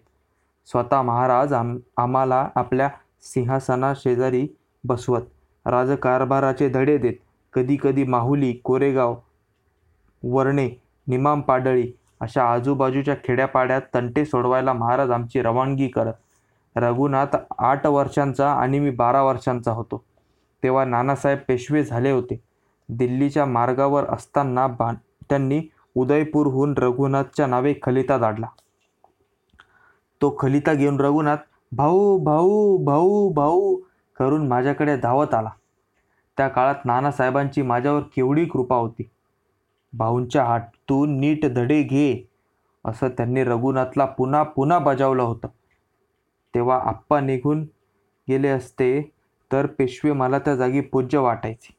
स्वतः महाराज आम आम्हाला आपल्या सिंहासनाशेजारी बसवत राजकारभाराचे धडे देत कधी कधी माहुली कोरेगाव वर्णे निमाम पाडळी अशा आजूबाजूच्या खेड्यापाड्यात तंटे सोडवायला महाराज आमची रवानगी करत. रघुनाथ आठ वर्षांचा आणि मी बारा वर्षांचा होतो. तेव्हा नानासाहेब पेशवे झाले होते. दिल्लीच्या मार्गावर असताना बा त्यांनी उदयपूरहून रघुनाथच्या नावे खलिता धाडला. तो खलिता घेऊन रघुनाथ भाऊ भाऊ भाऊ भाऊ करून माझ्याकडे धावत आला. त्या काळात नानासाहेबांची माझ्यावर केवढी कृपा होती. भाऊंच्या हातून नीट धडे घे असं त्यांनी रघुनाथला पुन्हा पुन्हा बजावलं होतं. तेव्हा आप्पा निघून गेले असते तर पेशवे मला त्या जागी पूज्य वाटायचे.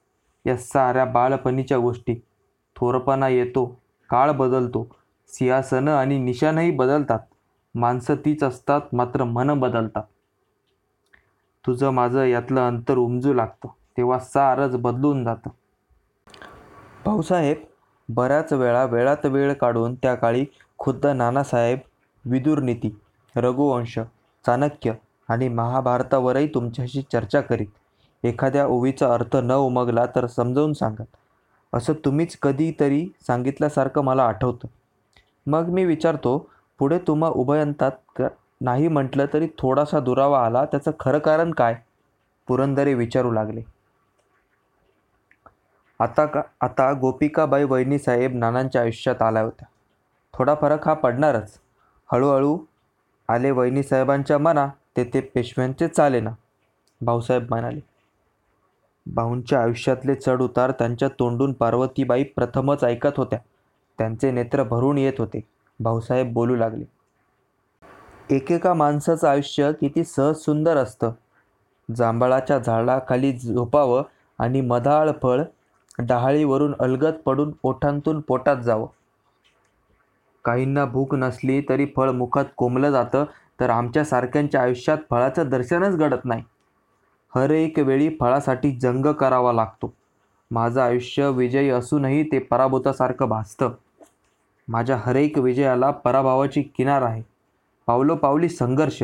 या साऱ्या बाळपणीच्या गोष्टी. थोरपणा येतो काळ बदलतो सिंहासनं आणि निशाणंही बदलतात. माणसं तीच असतात मात्र मन बदलतात. तुझं माझं यातलं अंतर उमजू लागतं तेव्हा सारच बदलून जातं. भाऊसाहेब बऱ्याच वेळा वेळात वेळ काढून त्या काळी खुद्द नानासाहेब विदुरनीती रघुवंश चाणक्य आणि महाभारतावरही तुमच्याशी चर्चा करीत. एखाद्या ओवीचा अर्थ न उमगला तर समजावून सांगत. असं तुम्हीच कधीतरी सांगितल्यासारखं मला आठवतं. मग मी विचारतो पुढे तुम्हा उभयंतात क नाही म्हटलं तरी थोडासा दुरावा आला त्याचं खरं कारण काय? पुरंदरे विचारू लागले. आता का आता गोपिकाबाई वहिनीसाहेब नानांच्या आयुष्यात आल्या होत्या. थोडा फरक हा पडणारच. हळूहळू आले वहिनीसाहेबांच्या मना ते ते पेशव्यांचे चाले ना भाऊसाहेब म्हणाले. भाऊंच्या आयुष्यातले चढ उतार त्यांच्या तोंडून पार्वतीबाई प्रथमच ऐकत होत्या. त्यांचे नेत्र भरून येत होते. भाऊसाहेब बोलू लागले. एकेका माणसाचं आयुष्य किती सहज सुंदर असतं. जांभळाच्या झाडाखाली झोपावं आणि मधाळ फळ डहाळीवरून अलगत पडून ओठांतून पोटात जावं. काहींना भूक नसली तरी फळ मुखात कोंबलं जातं तर आमच्यासारख्यांच्या आयुष्यात फळाचं दर्शनच घडत नाही. हर एक वेळी फळासाठी जंग करावा लागतो. माझं आयुष्य विजयी असूनही ते पराभूतासारखं भासतं. माझ्या हरेक विजयाला पराभवाची किनार आहे. पावलोपावली संघर्ष.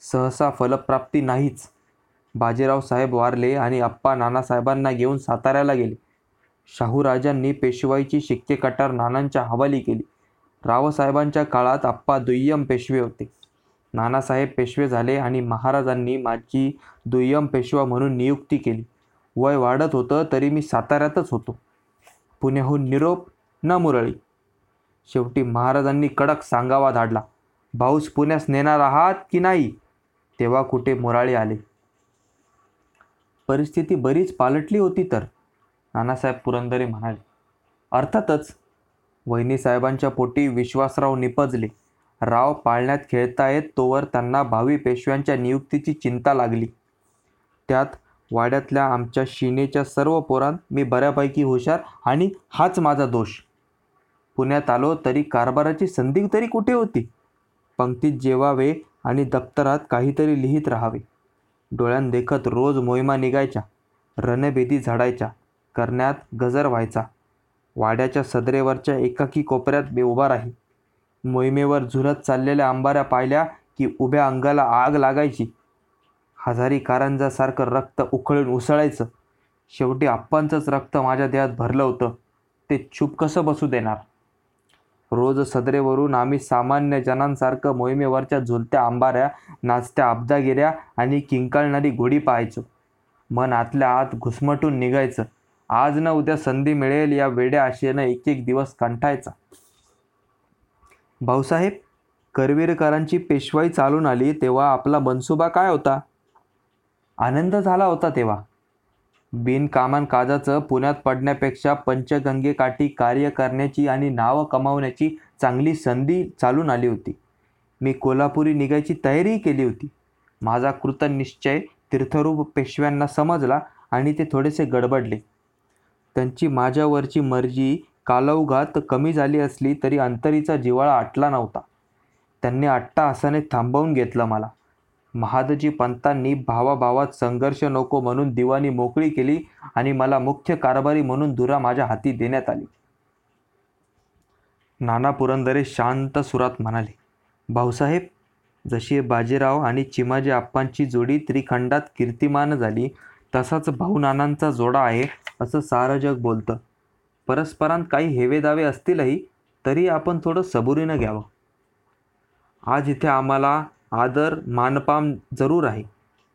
सहसा फलप्राप्ती नाहीच. बाजीराव साहेब वारले आणि आप्पा नानासाहेबांना घेऊन साताऱ्याला गेले. शाहूराजांनी पेशवाईची शिक्के कटार नानांच्या हवाली केली. रावसाहेबांच्या काळात आप्पा दुय्यम पेशवे होते. नानासाहेब पेशवे झाले आणि महाराजांनी माझी दुय्यम पेशवा म्हणून नियुक्ती केली. वय वाढत होतं तरी मी साताऱ्यातच होतो. पुण्याहून निरोप न मुरळी. शेवटी महाराजांनी कडक सांगावा धाडला. भाऊस पुण्यास नेणार आहात की नाही? तेव्हा कुठे मुराळी आले. परिस्थिती बरीच पालटली होती तर नानासाहेब पुरंदरे म्हणाले. अर्थातच वहिनीसाहेबांच्या पोटी विश्वासराव निपजले. राव पाळण्यात खेळतायत तोवर त्यांना भावी पेशव्यांच्या नियुक्तीची चिंता लागली. त्यात वाड्यातल्या आमच्या शिनेच्या सर्व पोरांत मी बऱ्यापैकी हुशार आणि हाच माझा दोष. पुण्यात आलो तरी कारभाराची संधी तरी कुठे होती? पंक्तीत जेवावे आणि दप्तरात काहीतरी लिहित राहावे. डोळ्यांदेखत रोज मोहिमा निघायच्या रणभेदी झाडायच्या करण्यात गजर व्हायचा. वाड्याच्या सदरेवरच्या एकाकी कोपऱ्यात मी उभा राही. मोहिमेवर झुरत चाललेल्या अंबाऱ्या पाहिल्या की उभ्या अंगाला आग लागायची. हजारी कारंजासारखं रक्त उकळून उसळायचं. शेवटी आप्पांचंच रक्त माझ्या देहात भरलं होतं. ते चूप कसं बसू देणार? रोज सदरेवरून आम्ही सामान्य जनांसारखं मोहिमेवरच्या झुलत्या आंबाऱ्या नाचत्या अब्दागिऱ्या आणि किंकाळणारी घोडी पाहायचो. मन आतल्या आत घुसमटून निघायचं. आज न उद्या संधी मिळेल या वेड्या आशेनं एक एक दिवस कंठायचा. भाऊसाहेब करवीरकरांची पेशवाई चालून आली तेव्हा आपला मनसुबा काय होता? आनंद झाला होता तेव्हा. बिनकामान काजाचं पुण्यात पडण्यापेक्षा पंचगंगेकाठी कार्य करण्याची आणि नावं कमावण्याची चांगली संधी चालून आली होती. मी कोल्हापुरी निघायची तयारीही केली होती. माझा कृतनिश्चय तीर्थरूप पेशव्यांना समजला आणि ते थोडेसे गडबडले. त्यांची माझ्यावरची मर्जी कालौघात कमी झाली असली तरी अंतरीचा जिवाळा आटला नव्हता. त्यांनी अट्टाहासाने थांबवून घेतलं मला. महादजी पंतांनी भावाभावात संघर्ष नको म्हणून दिवाणी मोकळी केली आणि मला मुख्य कारभारी म्हणून धुरा माझ्या हाती देण्यात आली. नाना पुरंदरे शांत सुरात म्हणाले भाऊसाहेब जशी बाजीराव आणि चिमाजी आप्पांची जोडी त्रिखंडात कीर्तिमान झाली तसाच भाऊ नानांचा जोडा आहे असं सारं जग बोलतं. परस्परांत काही हेवेदावे असतीलही तरी आपण थोडं सबुरीनं घ्यावं. आज इथे आम्हाला आदर मानपाम जरूर आहे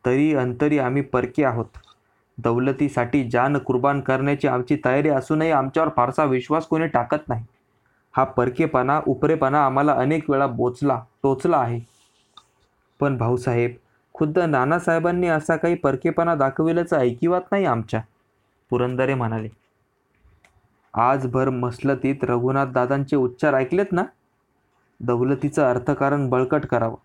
तरी अंतरी आम्ही परके आहोत. दौलतीसाठी जान कुर्बान करण्याची आमची तयारी असूनही आमच्यावर फारसा विश्वास कोणी टाकत नाही. हा परकेपणा उपरेपणा आम्हाला अनेक वेळा बोचला टोचला आहे. पण भाऊसाहेब खुद्द नानासाहेबांनी असा काही परकेपणा दाखविल्याचं ऐकिवात नाही आमच्या? पुरंदरे म्हणाले. आजभर मसलतीत रघुनाथ दादांचे उच्चार ऐकलेत ना? दौलतीचं अर्थकारण बळकट करावं.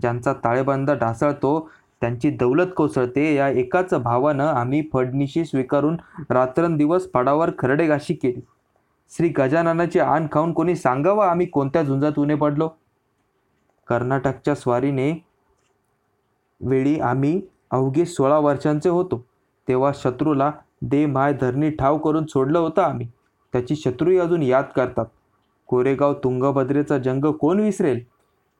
ज्यांचा ताळेबंद ढासळतो त्यांची दौलत कोसळते या एकाच भावानं आम्ही फडणीशी स्वीकारून रात्रंदिवस फडावर खरडेगाशी केली. श्री गजाननाची आण खाऊन कोणी सांगावं आम्ही कोणत्या झुंजात उणे पडलो? कर्नाटकच्या स्वारीने वेळी आम्ही अवघे सोळा वर्षांचे होतो. तेव्हा शत्रूला दे माय धरणी ठाव करून सोडलं होतं आम्ही. त्याची शत्रूही अजून याद करतात. कोरेगाव तुंगभद्रेचा जंग कोण विसरेल?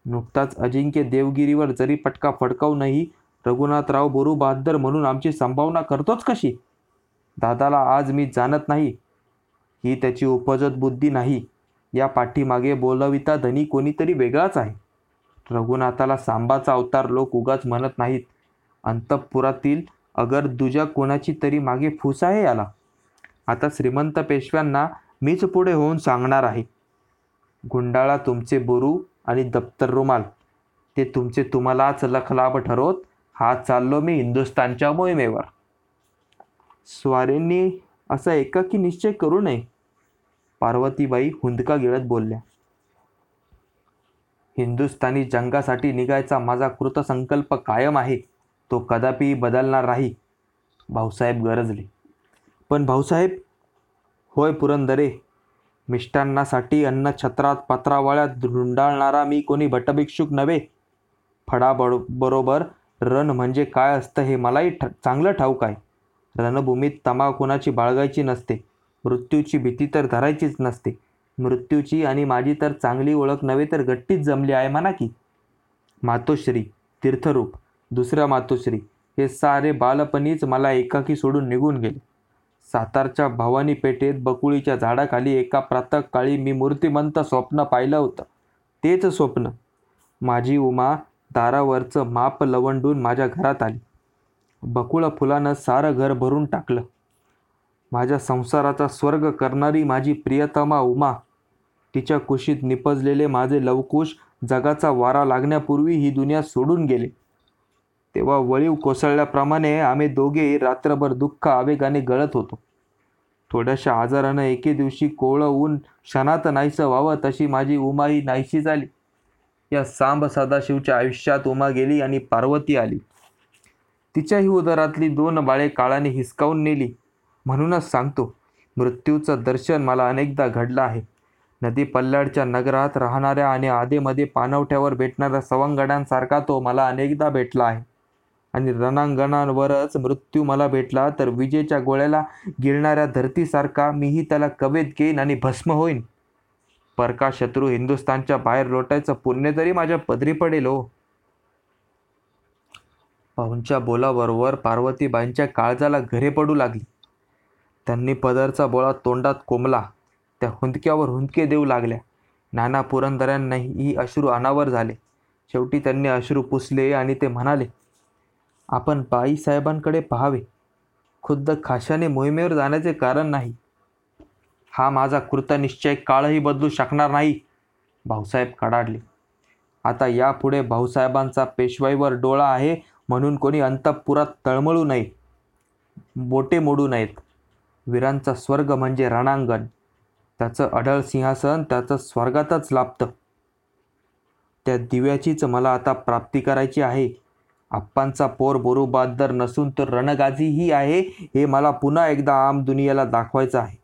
नुकताच अजिंक्य देवगिरीवर जरी पटका फडकावूनही रघुनाथराव बोरू बहादर म्हणून आमची संभावना करतोच कशी? दादाला आज मी जाणत नाही. ही त्याची उपजत बुद्धी नाही. या पाठीमागे बोलविता धनी कोणीतरी वेगळाच आहे. रघुनाथाला सांबाचा अवतार लोक उगाच म्हणत नाहीत. अंतपुरातील अगर दुजा कोणाची तरी मागे फूस आहे याला. आता श्रीमंत पेशव्यांना मीच पुढे होऊन सांगणार आहे. गुंडाळा तुमचे बोरू आणि दप्तर रुमाल. ते तुमचे तुम्हालाच लखलाभ ठरवत हा चाललो मी हिंदुस्थानच्या मोहिमेवर. स्वारींनी असा एकाकी निश्चय करू नये पार्वतीबाई हुंदका गिळत बोलल्या. हिंदुस्थानी जंगासाठी निघायचा माझा कृतसंकल्प कायम आहे. तो कदापि बदलणार नाही. भाऊसाहेब गरजले. पण भाऊसाहेब होय पुरंदरे मिष्टान्नासाठी अन्न छत्रात पत्रावळ्यात धुंडाळणारा मी कोणी भटभिक्षुक नव्हे. फडा बरो बरोबर रण म्हणजे काय असतं हे मलाही ठ चांगलं ठाऊक आहे. रणभूमीत तमा कोणाची बाळगायची नसते. मृत्यूची भीती तर धरायचीच नसते. मृत्यूची आणि माझी तर चांगली ओळख नव्हे तर गट्टीच जमली आहे म्हणा की. मातोश्री तीर्थरूप दुसऱ्या मातोश्री हे सारे बालपणीच मला एकाकी सोडून निघून गेले. सातारच्या भवानी पेठेत बकुळीच्या झाडाखाली एका प्रातःकाळी मी मूर्तिमंत स्वप्न पाहिलं होतं. तेच स्वप्न. माझी उमा दारावरचं माप लवंडून माझ्या घरात आली. बकुळ फुलानं सारं घर भरून टाकलं. माझ्या संसाराचा स्वर्ग करणारी माझी प्रियतमा उमा तिच्या कुशीत निपजलेले माझे लवकुश जगाचा वारा लागण्यापूर्वी ही दुनिया सोडून गेले. तेव्हा वळीव कोसळल्याप्रमाणे आम्ही दोघे रात्रभर दुःख आवेगाने गळत होतो. थोड्याशा आजारानं एके दिवशी कोवळं ऊन क्षणात नाहीसं व्हावं तशी माझी उमाही नाहीशी झाली. या सांब सदाशिवच्या आयुष्यात उमा गेली आणि पार्वती आली. तिच्याही उदरातली दोन बाळे काळाने हिसकावून नेली. म्हणूनच सांगतो मृत्यूचं दर्शन मला अनेकदा घडलं आहे. नदी पल्ल्याडच्या नगरात राहणाऱ्या आणि आधेमध्ये पाणवठ्यावर भेटणाऱ्या सवंगड्यांसारखा तो मला अनेकदा भेटला आहे. आणि रणांगणांवरच मृत्यू मला भेटला तर विजेच्या गोळ्याला गिळणाऱ्या धरतीसारखा मीही त्याला कवेत घेईन आणि भस्म होईन. परका शत्रू हिंदुस्थानच्या बाहेर लोटायचं पुण्य तरी माझ्या पदरी पडेल हो. पाहुणच्या बोलाबरोबर पार्वतीबाईंच्या काळजाला घरे पडू लागली. त्यांनी पदरचा बोळा तोंडात कोंबला त्या हुंदक्यावर हुंदके देऊ लागल्या. नाना पुरंदऱ्यांनाही अश्रू अनावर झाले. शेवटी त्यांनी अश्रू पुसले आणि ते म्हणाले आपण बाईसाहेबांकडे पाहावे. खुद्द खाशाने मोहिमेवर जाण्याचे कारण नाही. हा माझा कृतनिश्चय काळही बदलू शकणार नाही भाऊसाहेब कडाडले. आता यापुढे भाऊसाहेबांचा पेशवाईवर डोळा आहे म्हणून कोणी अंतपुरात तळमळू नये बोटे मोडू नयेत. वीरांचा स्वर्ग म्हणजे रणांगण. त्याचं अढळ सिंहासन त्याचं स्वर्गातच लाभतं. त्या दिव्याचीच मला आता प्राप्ती करायची आहे. आप्पांचा पोर बरोबादर नसून तर रणगाजीही आहे हे मला पुन्हा एकदा आम दुनियेला दाखवायचं आहे.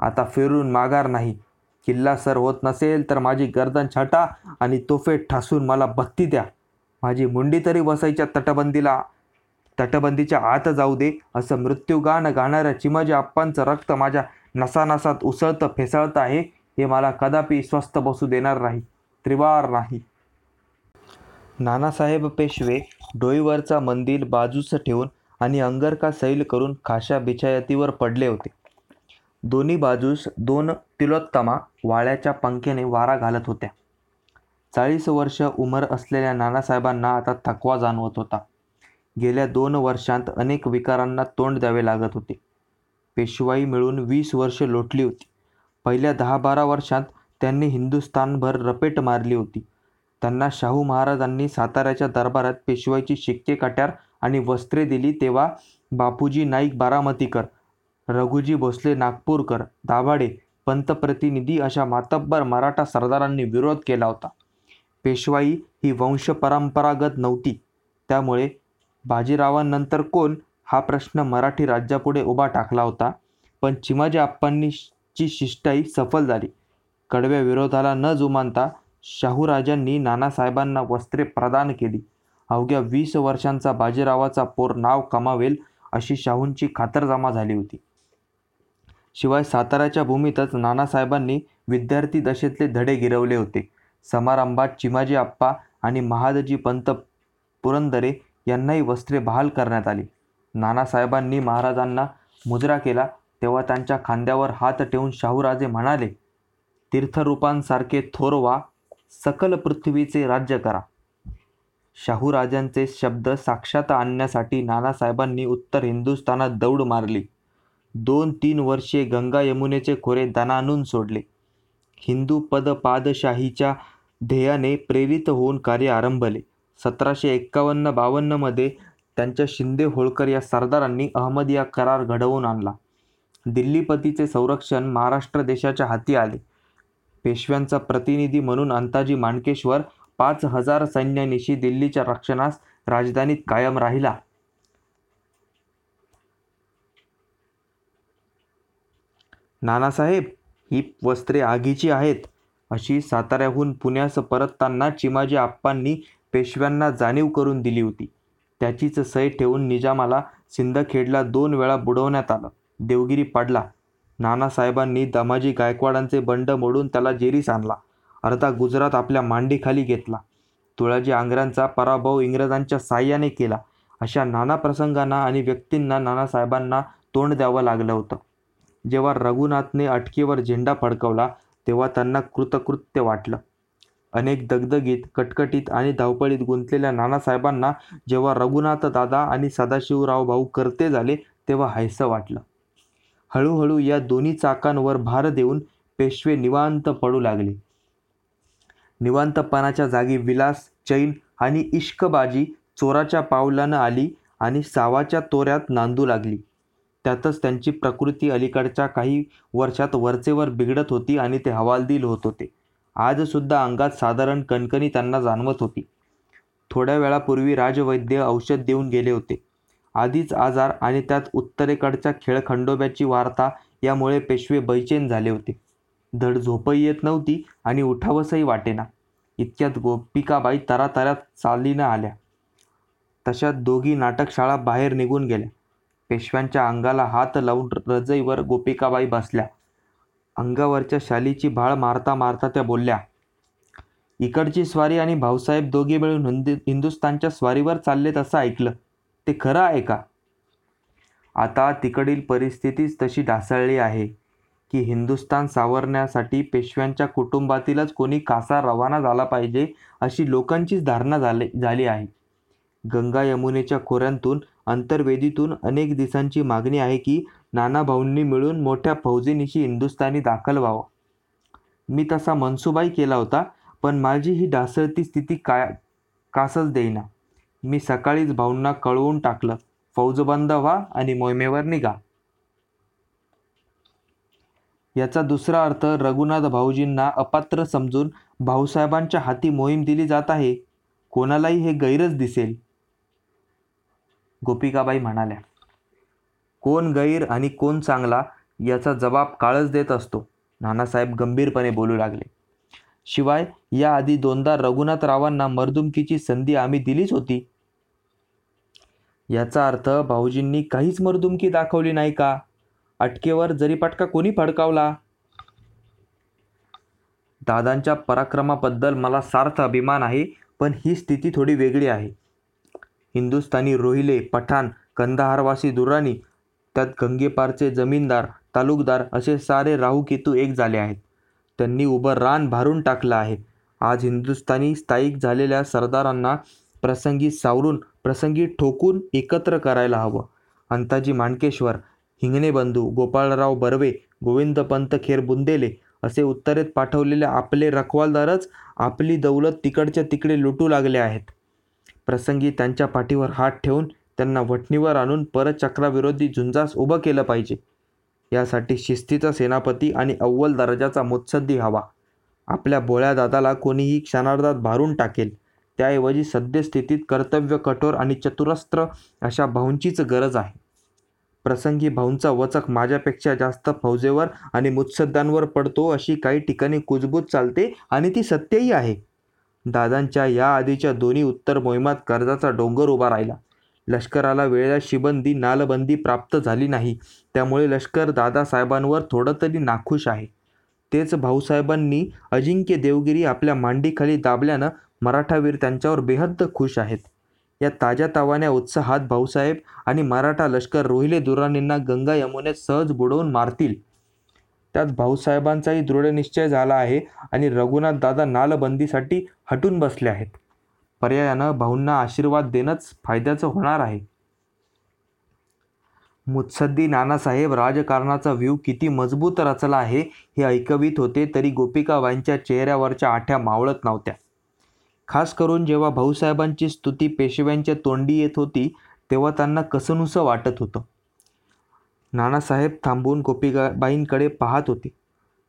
आता फिरून माघार नाही. किल्ला सर होत नसेल तर माझी गर्दन छाटा आणि तोफे ठासून मला बत्ती द्या. माझी मुंडी तरी बसायच्या तटबंदीला तटबंदीच्या आत जाऊ दे. असं मृत्यूगान गाणाऱ्या चिमाजी आप्पांचं रक्त माझ्या नसानसात उसळतं फेसाळतं आहे. हे मला कदापि स्वस्थ बसू देणार नाही. त्रिवार नाही. नानासाहेब पेशवे डोईवरचा मंदिर बाजूस ठेवून आणि अंगरका सैल करून खाशा बिछायतीवर पडले होते. दोन्ही बाजूस दोन तिलोत्तमा वाळ्याच्या पंख्याने वारा घालत होत्या. चाळीस वर्ष उमर असलेल्या नानासाहेबांना आता थकवा जाणवत होता. गेल्या दोन वर्षांत अनेक विकारांना तोंड द्यावे लागत होते. पेशवाई मिळून वीस वर्ष लोटली होती. पहिल्या दहा बारा वर्षांत त्यांनी हिंदुस्थानभर रपेट मारली होती. त्यांना शाहू महाराजांनी साताऱ्याच्या दरबारात पेशवाईची शिक्के काट्यार आणि वस्त्रे दिली तेव्हा बापूजी नाईक बारामतीकर रघुजी भोसले नागपूरकर दाभाडे पंतप्रतिनिधी अशा मातब्बर मराठा सरदारांनी विरोध केला होता. पेशवाई ही वंशपरंपरागत नव्हती. त्यामुळे बाजीरावांनंतर कोण? हा प्रश्न मराठी राज्यापुढे उभा टाकला होता. पण चिमाजी आप्पांनी ची शिष्टाई सफल झाली. कडव्या विरोधाला न जुमानता शाहूराजांनी नानासाहेबांना वस्त्रे प्रदान केली. अवघ्या वीस वर्षांचा बाजीरावाचा पोर नाव कमावेल अशी शाहूंची खातरजमा झाली होती. शिवाय साताऱ्याच्या भूमीतच नानासाहेबांनी विद्यार्थी दशेतले धडे गिरवले होते. समारंभात चिमाजी आप्पा आणि महादजी पंत पुरंदरे यांनाही वस्त्रे बहाल करण्यात आली. नानासाहेबांनी महाराजांना मुजरा केला तेव्हा त्यांच्या खांद्यावर हात ठेवून शाहूराजे म्हणाले तीर्थरूपांसारखे थोर व्हा सकल पृथ्वीचे राज्य करा. शाहूराजांचे शब्द साक्षात आणण्यासाठी नानासाहेबांनी उत्तर हिंदुस्थानात दौड मारली. दोन तीन वर्षे गंगा यमुनेचे खोरे दणानून सोडले. हिंदू पद पादशाहीच्या ध्येयाने प्रेरित होऊन कार्य आरंभले. सतराशे एक्कावन्न बावन्नमध्ये त्यांच्या शिंदे होळकर या सरदारांनी अहमदिया करार घडवून आणला. दिल्लीपतीचे संरक्षण महाराष्ट्र देशाच्या हाती आले. पेशव्यांचा प्रतिनिधी म्हणून अंताजी माणकेश्वर पाच हजार सैन्यानिशी दिल्लीच्या रक्षणास राजधानीत कायम राहिला. नानासाहेब ही वस्त्रे आगीची आहेत अशी साताऱ्याहून पुण्यास परतताना चिमाजी आप्पांनी पेशव्यांना जाणीव करून दिली होती. त्याचीच सय ठेवून निजामाला सिंदखेडला दोन वेळा बुडवण्यात आलं. देवगिरी पाडला. नानासाहेबांनी दमाजी गायकवाडांचे बंड मोडून त्याला जेरीस आणला. अर्धा गुजरात आपल्या मांडीखाली घेतला. तुळाजी आंग्र्यांचा पराभव इंग्रजांच्या साह्याने केला. अशा नाना प्रसंगांना आणि व्यक्तींना नानासाहेबांना तोंड द्यावं लागलं होतं. जेव्हा रघुनाथने अटकेवर झेंडा फडकवला तेव्हा त्यांना कृतकृत्य वाटलं. अनेक दगदगीत कटकटीत आणि धावपळीत गुंतलेल्या नानासाहेबांना जेव्हा रघुनाथ दादा आणि सदाशिवराव भाऊ करते झाले तेव्हा हायसं वाटलं. हळूहळू या दोन्ही चाकांवर भार देऊन पेशवे निवांत पडू लागले. निवांतपणाच्या जागी विलास चैन आणि इश्कबाजी चोराच्या पावलानं आली आणि सावाच्या तोऱ्यात नांदू लागली. त्यातच त्यांची प्रकृती अलीकडच्या काही वर्षात वरचेवर बिघडत होती आणि ते हवालदिल होत होते. आजसुद्धा अंगात साधारण कणकणी त्यांना जाणवत होती. थोड्या वेळापूर्वी राजवैद्य औषध देऊन गेले होते. आधीच आजार आणि त्यात उत्तरेकडच्या खेळखंडोब्याची वार्ता यामुळे पेशवे बैचेन झाले होते. धड झोपही येत नव्हती आणि उठावसही वाटेना. इतक्यात गोपिकाबाई तरातऱ्यात चालीनं आल्या. तशात दोघी नाटकशाळा बाहेर निघून गेल्या. पेशव्यांच्या अंगाला हात लावून रजईवर गोपिकाबाई बसल्या. अंगावरच्या शालीची भाळ मारता मारता त्या बोलल्या इकडची स्वारी आणि भाऊसाहेब दोघे मिळून हिंदुस्तानच्या हिंदुस्थानच्या स्वारीवर चाललेत असं ऐकलं. ते खरं आहे का? आता तिकडील परिस्थितीच तशी ढासळली आहे की हिंदुस्थान सावरण्यासाठी पेशव्यांच्या कुटुंबातीलच कोणी कासा रवाना झाला पाहिजे अशी लोकांचीच धारणा झाली झाली आहे. गंगा यमुनेच्या खोऱ्यांतून अंतर्वेदीतून अनेक दिवसांची मागणी आहे की नाना भाऊंनी मिळून मोठ्या फौजेनिशी हिंदुस्थानी दाखल व्हावं. मी तसा मनसुबाही केला होता पण माझी ही ढासळती स्थिती काय कासच देईना. मी सकाळीच भाऊंना कळवून टाकलं. फौजबंद व्हा आणि मोहिमेवर निघा. याचा दुसरा अर्थ रघुनाथ भाऊजींना अपात्र समजून भाऊसाहेबांच्या हाती मोहीम दिली जात आहे. कोणालाही हे गैरच दिसेल. गोपिकाबाई म्हणाल्या कोण गैर आणि कोण चांगला याचा जबाब काळच देत असतो. नानासाहेब गंभीरपणे बोलू लागले शिवाय याआधी दोनदा रघुनाथरावांना मर्दुमकीची संधी आम्ही दिलीच होती. याचा अर्थ भाऊजींनी काहीच मर्दुमकी दाखवली नाही का? अटकेवर जरीपाटका कोणी फडकावला? दादांच्या पराक्रमाबद्दल मला सार्थ अभिमान आहे पण ही स्थिती थोडी वेगळी आहे. हिंदुस्थानी रोहिले पठाण कंदाहारवासी दुराणी त्यात गंगेपारचे जमीनदार तालुकदार असे सारे राहू एक झाले आहेत. त्यांनी उभं रान भारून टाकलं आहे. आज हिंदुस्थानी स्थायिक झालेल्या सरदारांना प्रसंगी सावरून प्रसंगी ठोकून एकत्र करायला हवं. अंताजी माणकेश्वर हिंगणे बंधू गोपाळराव बर्वे गोविंदपंत खेर बुंदेले असे उत्तरेत पाठवलेले आपले रखवालदारच आपली दौलत तिकडच्या तिकडे लुटू लागले आहेत. प्रसंगी त्यांच्या पाठीवर हात ठेवून त्यांना वठणीवर आणून परत चक्राविरोधी झुंजास उभं केलं पाहिजे. यासाठी शिस्तीचा सेनापती आणि अव्वल दर्जाचा मुत्सद्दी हवा. आपल्या बोळ्या दादाला कोणीही क्षणार्धात भारून टाकेल. त्याऐवजी सद्यस्थितीत कर्तव्य कठोर आणि चतुरस्त्र अशा भाऊंचीच गरज आहे. प्रसंगी भाऊंचा वचक माझ्यापेक्षा जास्त फौजेवर आणि मुत्सद्दांवर पडतो अशी काही ठिकाणी कुजबूज चालते आणि ती सत्यही आहे. दादांच्या या आधीच्या दोन्ही उत्तर मोहिमात कर्जाचा डोंगर उभा राहिला. लष्कराला वेळेला शिबंदी नालबंदी प्राप्त झाली नाही. त्यामुळे लष्कर दादासाहेबांवर थोडं तरी नाखुश आहे. तेच भाऊसाहेबांनी अजिंक्य देवगिरी आपल्या मांडीखाली दाबल्यानं मराठावीर त्यांच्यावर बेहद्द खुश आहेत. या ताज्या तावान्या उत्साहात भाऊसाहेब आणि मराठा लष्कर रोहिले दुराणींना गंगा यमुनेत सहज बुडवून मारतील. त्यात भाऊसाहेबांचाही दृढनिश्चय झाला आहे आणि रघुनाथ दादा नालबंदीसाठी हटून बसले आहेत. पर्यायानं भाऊंना आशीर्वाद देणंच फायद्याचं होणार आहे. मुत्सद्दी नानासाहेब राजकारणाचा व्ह्यू किती मजबूत रचला आहे हे ऐकवीत होते तरी गोपिकाबाईंच्या चेहऱ्यावरच्या आठ्या मावळत नव्हत्या. खास करून जेव्हा भाऊसाहेबांची स्तुती पेशव्यांच्या तोंडी येत होती तेव्हा त्यांना कसनुसं वाटत होतं. नानासाहेब थांबून गोपिकाबाईंकडे पाहत होते.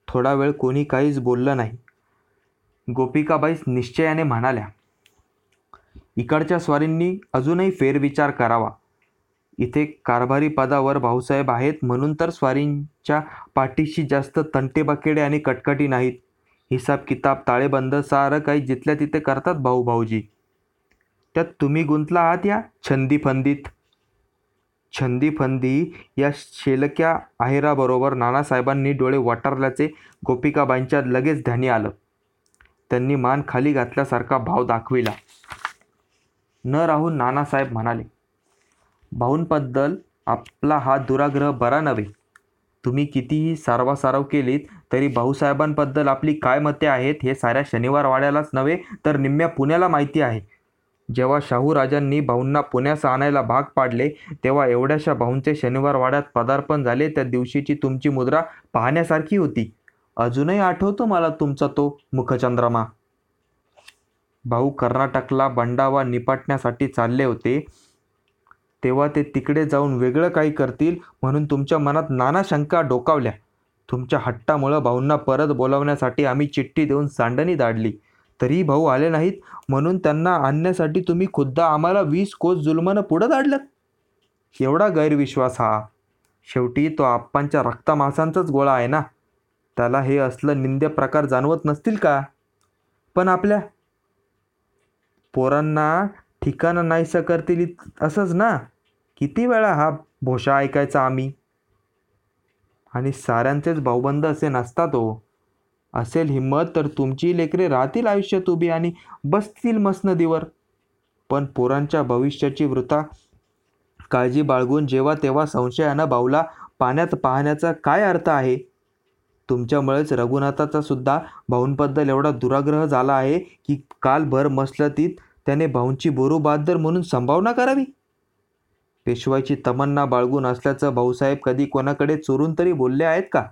थोडा वेळ कोणी काहीच बोललं नाही. गोपिकाबाई निश्चयाने म्हणाल्या इकडच्या स्वारींनी अजूनही फेरविचार करावा. इथे कारभारी पदावर भाऊसाहेब आहेत म्हणून तर स्वारींच्या पाठीशी जास्त तंटेबाकेडे आणि कटकटी नाहीत. हिसाब किताब ताळेबंद सारं काही जिथल्या तिथे करतात भाऊ भाऊजी. त्यात तुम्ही गुंतला आहात या छंदी फंदीत. छंदी फंदी या शेलक्या आहेराबरोबर नानासाहेबांनी डोळे वटारल्याचे गोपिकाबाईंच्या लगेच ध्यानी आलं. त्यांनी मान खाली घातल्यासारखा भाव दाखविला. न राहून नानासाहेब म्हणाले भाऊंबद्दल आपला हा दुराग्रह बरा नव्हे. तुम्ही कितीही सारवासारव केलीत तरी भाऊसाहेबांबद्दल आपली काय मते आहेत हे साऱ्या शनिवार वाड्यालाच नव्हे तर निम्म्या पुण्याला माहिती आहे. जेव्हा शाहूराजांनी भाऊंना पुण्यास आणायला भाग पाडले तेव्हा एवढ्याशा भाऊंचे शनिवार वाड्यात पदार्पण झाले त्या दिवशीची तुमची मुद्रा पाहण्यासारखी होती. अजूनही आठवतो मला तुमचा तो मुखचंद्रमा. भाऊ कर्नाटकला बंडावा निपाटण्यासाठी चालले होते. तेव्हा ते तिकडे जाऊन वेगळं काही करतील म्हणून तुमच्या मनात नाना शंका डोकावल्या. तुमच्या हट्टामुळं भाऊंना परत बोलावण्यासाठी आम्ही चिठ्ठी देऊन सांडणी दाडली. तरीही भाऊ आले नाहीत म्हणून त्यांना आणण्यासाठी तुम्ही खुद्द आम्हाला वीस कोस जुलमानं पुढं धाडलं एवढा गैरविश्वास हा. शेवटी तो आप्पांच्या रक्तामासांचाच गोळा आहे ना? त्याला हे असलं निंद्य प्रकार जाणवत नसतील का? पण आपल्या पोरांना ठिकाणं नाहीसं करतील असंच ना? किती वेळा हा भोशा ऐकायचा आम्ही? आणि साऱ्यांचेच भाऊबंद असे नसतात हो असेल हिंमत तर तुमची लेकरे राहतील आयुष्यात उभी आणि बसतील मसनदीवर पण पोरांच्या भविष्याची वृथा काळजी बाळगून जेव्हा तेव्हा संशयानं भाऊला पाण्यात पाहण्याचा काय अर्थ आहे? तुमच्यामुळेच रघुनाथाचा सुद्धा भाऊंबद्दल एवढा दुराग्रह झाला आहे की कालभर मसलतीत त्याने भाऊंची बोरूबहाद्दर म्हणून संभावना करावी? पेशवाईची तमन्ना बाळगून असल्याचं भाऊसाहेब कधी कोणाकडे चोरून तरी बोलले आहेत का?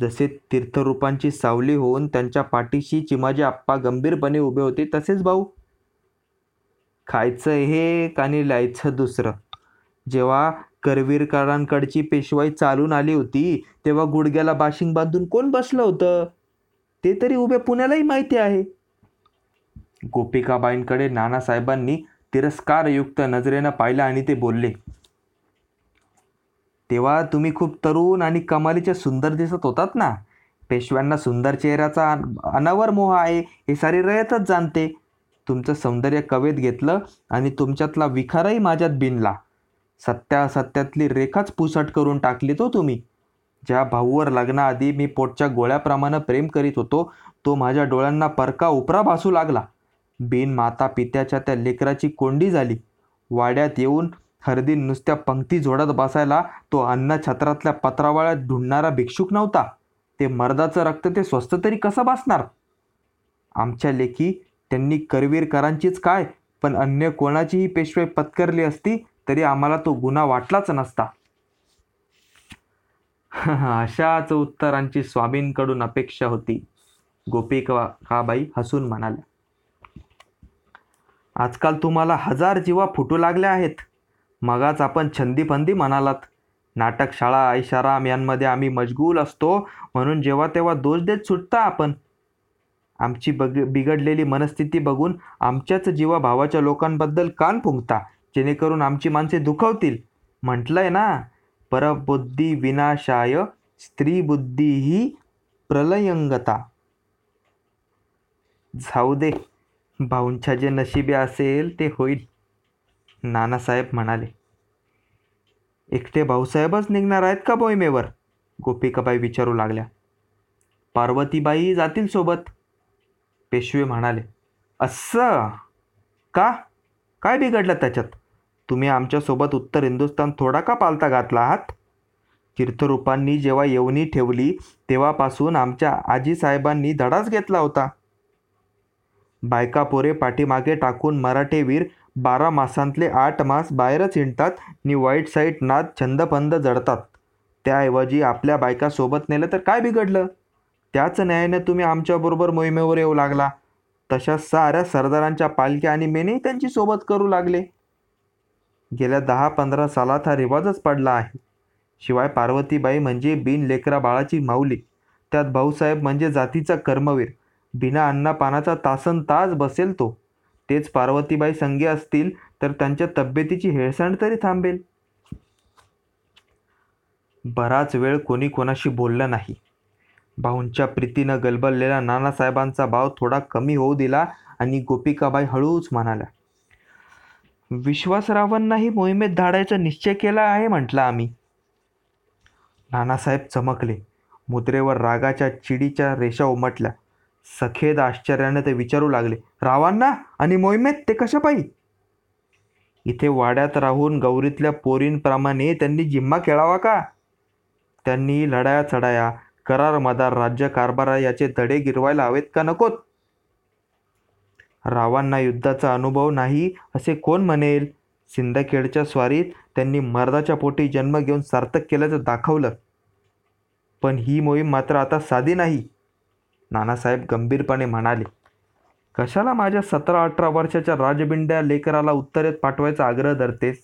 जसे तीर्थरूपांची सावली होऊन त्यांच्या पाठीशी चिमाजी आप्पा गंभीरपणे उभे होते तसेच भाऊ. खायचं हे आणि लिहायचं दुसरं. जेव्हा करवीरकरांकडची पेशवाई चालून आली होती तेव्हा गुडघ्याला बाशिंग बांधून कोण बसलं होतं? ते तरी उभे पुण्यालाही माहिती आहे. गोपिकाबाईंकडे नानासाहेबांनी तिरस्कारयुक्त नजरेनं पाहिलं आणि ते बोलले तेव्हा तुम्ही खूप तरुण आणि कमालीचे सुंदर दिसत होतात ना. पेशव्यांना सुंदर चेहऱ्याचा अनावर मोह आहे हे सारी रयतच जाणते. तुमचं सौंदर्य कवेत घेतलं आणि तुमच्यातला विखारही माझ्यात बिनला. सत्या सत्यातली रेखाच पुसट करून टाकली तो तुम्ही. ज्या भाऊवर लग्नाआधी मी पोटच्या गोळ्याप्रमाणे प्रेम करीत होतो तो माझ्या डोळ्यांना परका उपरा भासू लागला. बिन माता पित्याच्या त्या लेकराची कोंडी झाली. वाड्यात येऊन हरदीन नुसत्या पंक्ती जोडत बसायला तो अन्न छत्रातल्या पत्रावळ्यात ढुंढणारा भिक्षुक नव्हता. ते मर्दाचं रक्त ते स्वस्त तरी कसं बसणार? आमच्या लेखी त्यांनी करवीरकरांचीच काय पण अन्य कोणाचीही पेशवे पत्करली असती तरी आम्हाला तो गुन्हा वाटलाच नसता. अशाच उत्तरांची स्वामींकडून अपेक्षा होती. गोपिकाबाई हसून म्हणाल्या आजकाल तुम्हाला हजार जीवा फुटू लागल्या आहेत. मगाच आपण छंदीफंदी म्हणालात. नाटक शाळा ऐशाराम यांमध्ये आम्ही मशगूल असतो म्हणून जेव्हा तेव्हा दोष देत सुटता आपण. आमची बग बिघडलेली मनस्थिती बघून आमच्याच जीवा भावाच्या लोकांबद्दल कान फुंकता जेणेकरून आमची माणसे दुखवतील. म्हटलंय ना परबुद्धी विनाशाय स्त्री बुद्धी ही प्रलयंगता. जाऊ दे. भाऊंच्या जे नशिबी असेल ते होईल नानासाहेब म्हणाले. एकटे भाऊसाहेबच निघणार आहेत का मोहिमेवर? गोपिकाबाई विचारू लागल्या. पार्वतीबाई जातील सोबत. पेशवे म्हणाले असं? का? काय बिघडलं त्याच्यात? तुम्ही आमच्यासोबत उत्तर हिंदुस्थान थोडा का पालता घातला आहात? तीर्थरूपांनी जेव्हा येवणी ठेवली तेव्हापासून आमच्या आजीसाहेबांनी धडाच घेतला होता. बायका पोरे पाठीमागे टाकून मराठेवीर बारा मासांतले आठ मास बाहेरच हिंडतात नि वाईट साईट नाद छंदपंद जडतात. त्याऐवजी आपल्या बायकासोबत नेलं तर काय बिघडलं? त्याच न्यायाने तुम्ही आमच्याबरोबर मोहिमेवर येऊ लागला. तशा साऱ्या सरदारांच्या पालख्या आणि मेने त्यांची सोबत करू लागले. गेल्या दहा पंधरा सालात हा रिवाजच पडला आहे. शिवाय पार्वतीबाई म्हणजे बिन लेकरा बाळाची माऊली. त्यात भाऊसाहेब म्हणजे जातीचा कर्मवीर. बिना अन्नापानाचा तासनतास तासन तास बसेल तो. तेच पार्वतीबाई संगे असतील तर त्यांच्या तब्येतीची हेळसांड तरी थांबेल. बराच वेळ कोणी कोणाशी बोललं नाही. भाऊंच्या प्रीतीनं गलबललेला नानासाहेबांचा भाव थोडा कमी होऊ दिला आणि गोपिकाबाई हळूच म्हणाल्या विश्वासरावांनाही मोहिमेत धाडायचा निश्चय केला आहे म्हटलं आम्ही. नानासाहेब चमकले. मुद्रेवर रागाच्या चिडीच्या रेषा उमटल्या. सखेद आश्चर्याने ते विचारू लागले रावांना आणि मोहिमेत ते कशा इथे वाड्यात राहून गौरीतल्या पोरींप्रमाणे त्यांनी जिम्मा खेळावा का? त्यांनी लढाया चढाया करार मदार राज्य कारभारा याचे धडे गिरवायला हवेत का नकोत? रावांना युद्धाचा अनुभव नाही असे कोण म्हणेल? सिंदखेडच्या स्वारीत त्यांनी मर्दाच्या पोटी जन्म घेऊन सार्थक केल्याचं दाखवलं. पण ही मोहीम मात्र आता साधी नाही. नानासाहेब गंभीरपणे म्हणाले कशाला माझ्या सतरा अठरा वर्षाच्या राजबिंड्या लेकराला उत्तरेत पाठवायचा आग्रह धरतेस?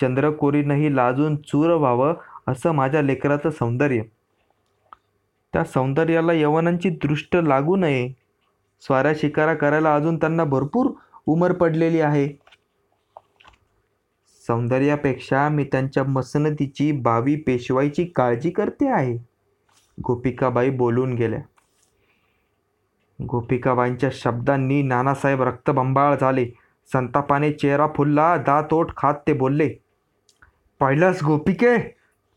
चंद्रकोरीनंही लाजून चूर व्हावं असं माझ्या लेकराचं सौंदर्य. त्या सौंदर्याला यवनांची दृष्ट लागू नये. स्वाऱ्या शिकारा करायला अजून त्यांना भरपूर उमर पडलेली आहे. सौंदर्यापेक्षा मी त्यांच्या मसनतीची बावी पेशवाईची काळजी करते आहे गोपिकाबाई बोलून गेल्या. गोपिकाबाईंच्या शब्दांनी नानासाहेब रक्तबंबाळ झाले. संतापाने चेहरा फुलला दात ओठ खात ते बोलले पाहिलंस गोपिके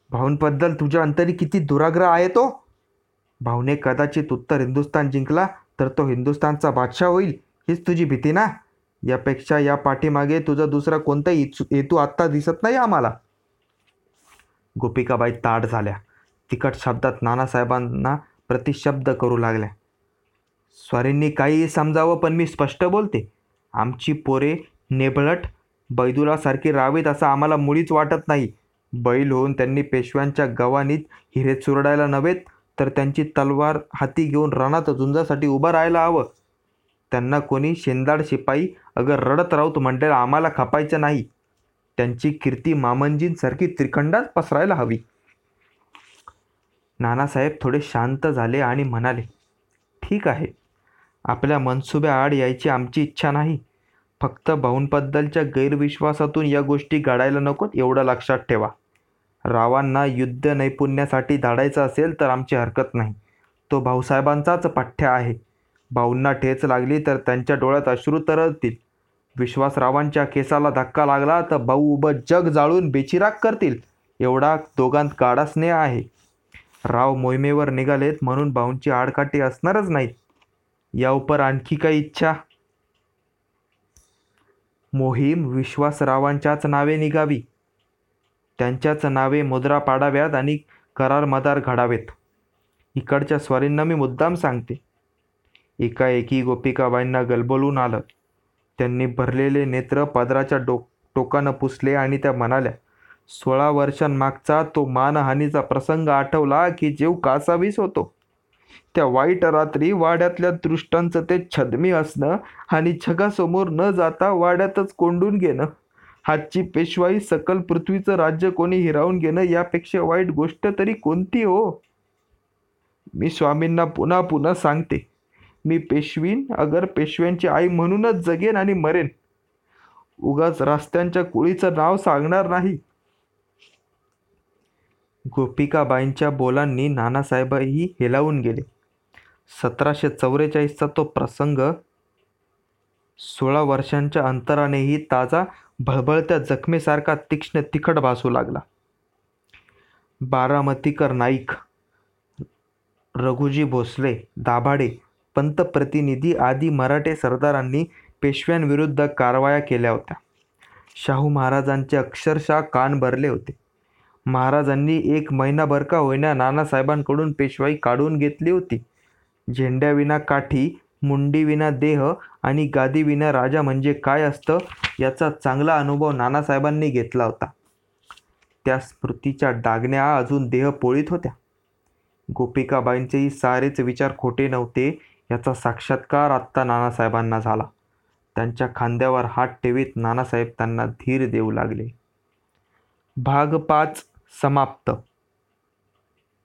भाऊंबद्दल तुझ्या अंतरी किती दुराग्रह आहे तो? भाऊने कदाचित उत्तर हिंदुस्थान जिंकला तर तो हिंदुस्थानचा बादशाह होईल हीच तुझी भीती ना? यापेक्षा या पाठीमागे तुझा दुसरा कोणताही हेतू आत्ता दिसत नाही आम्हाला. गोपिकाबाई ताट झाल्या. तिखट शब्दात नानासाहेबांना प्रतिशब्द करू लागल्या. स्वारींनी काहीही समजावं पण मी स्पष्ट बोलते. आमची पोरे नेबळट बैदुलासारखी रावीत असं आम्हाला मुळीच वाटत नाही. बैल होऊन त्यांनी पेशव्यांच्या गवानीत हिरे चुरडायला नव्हेत तर त्यांची तलवार हाती घेऊन रणात झुंजासाठी उभं राहायला हवं. त्यांना कोणी शेंदाड शिपाई अगर रडत राहूत म्हणलेलं आम्हाला खपायचं नाही. त्यांची कीर्ती मामंजींसारखी त्रिखंडात पसरायला हवी. नानासाहेब थोडे शांत झाले आणि म्हणाले ठीक आहे. आपल्या मनसुब्याआड यायची आमची इच्छा नाही. फक्त भाऊंबद्दलच्या गैरविश्वासातून या गोष्टी घडायला नकोत एवढं लक्षात ठेवा. रावांना युद्ध नैपुण्यासाठी धाडायचं असेल तर आमची हरकत नाही. तो भाऊसाहेबांचाच पाठ्या आहे. भाऊंना ठेच लागली तर त्यांच्या डोळ्यात अश्रू तरळतील. विश्वासरावांच्या केसाला धक्का लागला तर भाऊ उभं जग जाळून बेचिराग करतील. एवढा दोघांत गाडा स्नेह आहे. राव मोहिमेवर निघालेत म्हणून भाऊंची आडकाठी असणारच नाहीत. या उपर आणखी काही इच्छा? मोहीम विश्वासरावांच्याच नावे निघावी. त्यांच्याच नावे मुद्रा पाडाव्यात आणि करार मदार घडावेत. इकडच्या स्वारींना मी मुद्दाम सांगते. एकाएकी गोपिकाबाईंना गलबलून आलं. त्यांनी भरलेले नेत्र पदराच्या डो टोकानं पुसले आणि त्या म्हणाल्या सोळा वर्षांमागचा तो मानहानीचा प्रसंग आठवला की जीव कासावीस होतो. त्या वाईट रात्री वाड्यातल्या दृष्टांचं ते छदमी असणं आणि छगासमोर न जाता वाड्यातच कोंडून घेणं. हातची पेशवाई सकल पृथ्वीचं राज्य कोणी हिरावून घेणं यापेक्षा वाईट गोष्ट तरी कोणती हो? मी स्वामींना पुन्हा पुन्हा सांगते. मी पेशवीन अगर पेशव्यांची आई म्हणूनच जगेन आणि मरेन. उगाच रस्त्यांच्या कुळीचं नाव सांगणार नाही. गोपिकाबाईंच्या बोलांनी नानासाहेबही हेलावून गेले. सतराशे चौवेचाळीसचा तो प्रसंग सोळा वर्षांच्या अंतरानेही ताजा भळबळत्या जखमेसारखा तीक्ष्ण तिखट भासू लागला. बारामतीकर नाईक रघुजी भोसले दाभाडे पंतप्रतिनिधी आदी मराठे सरदारांनी पेशव्यांविरुद्ध कारवाया केल्या होत्या. शाहू महाराजांचे अक्षरशः कान भरले होते. महाराजांनी एक महिनाभर का होईना नानासाहेबांकडून पेशवाई काढून घेतली होती. झेंड्याविना काठी मुंडीविना देह आणि गादीविना राजा म्हणजे काय असतं याचा चांगला अनुभव नानासाहेबांनी घेतला होता. त्या स्मृतीच्या डागण्या अजून देह पोळीत होत्या. गोपिकाबाईंचेही सारेच विचार खोटे नव्हते याचा साक्षात्कार आत्ता नानासाहेबांना झाला. त्यांच्या खांद्यावर हात ठेवीत नानासाहेब त्यांना धीर देऊ लागले. भाग पाच. समाप्त.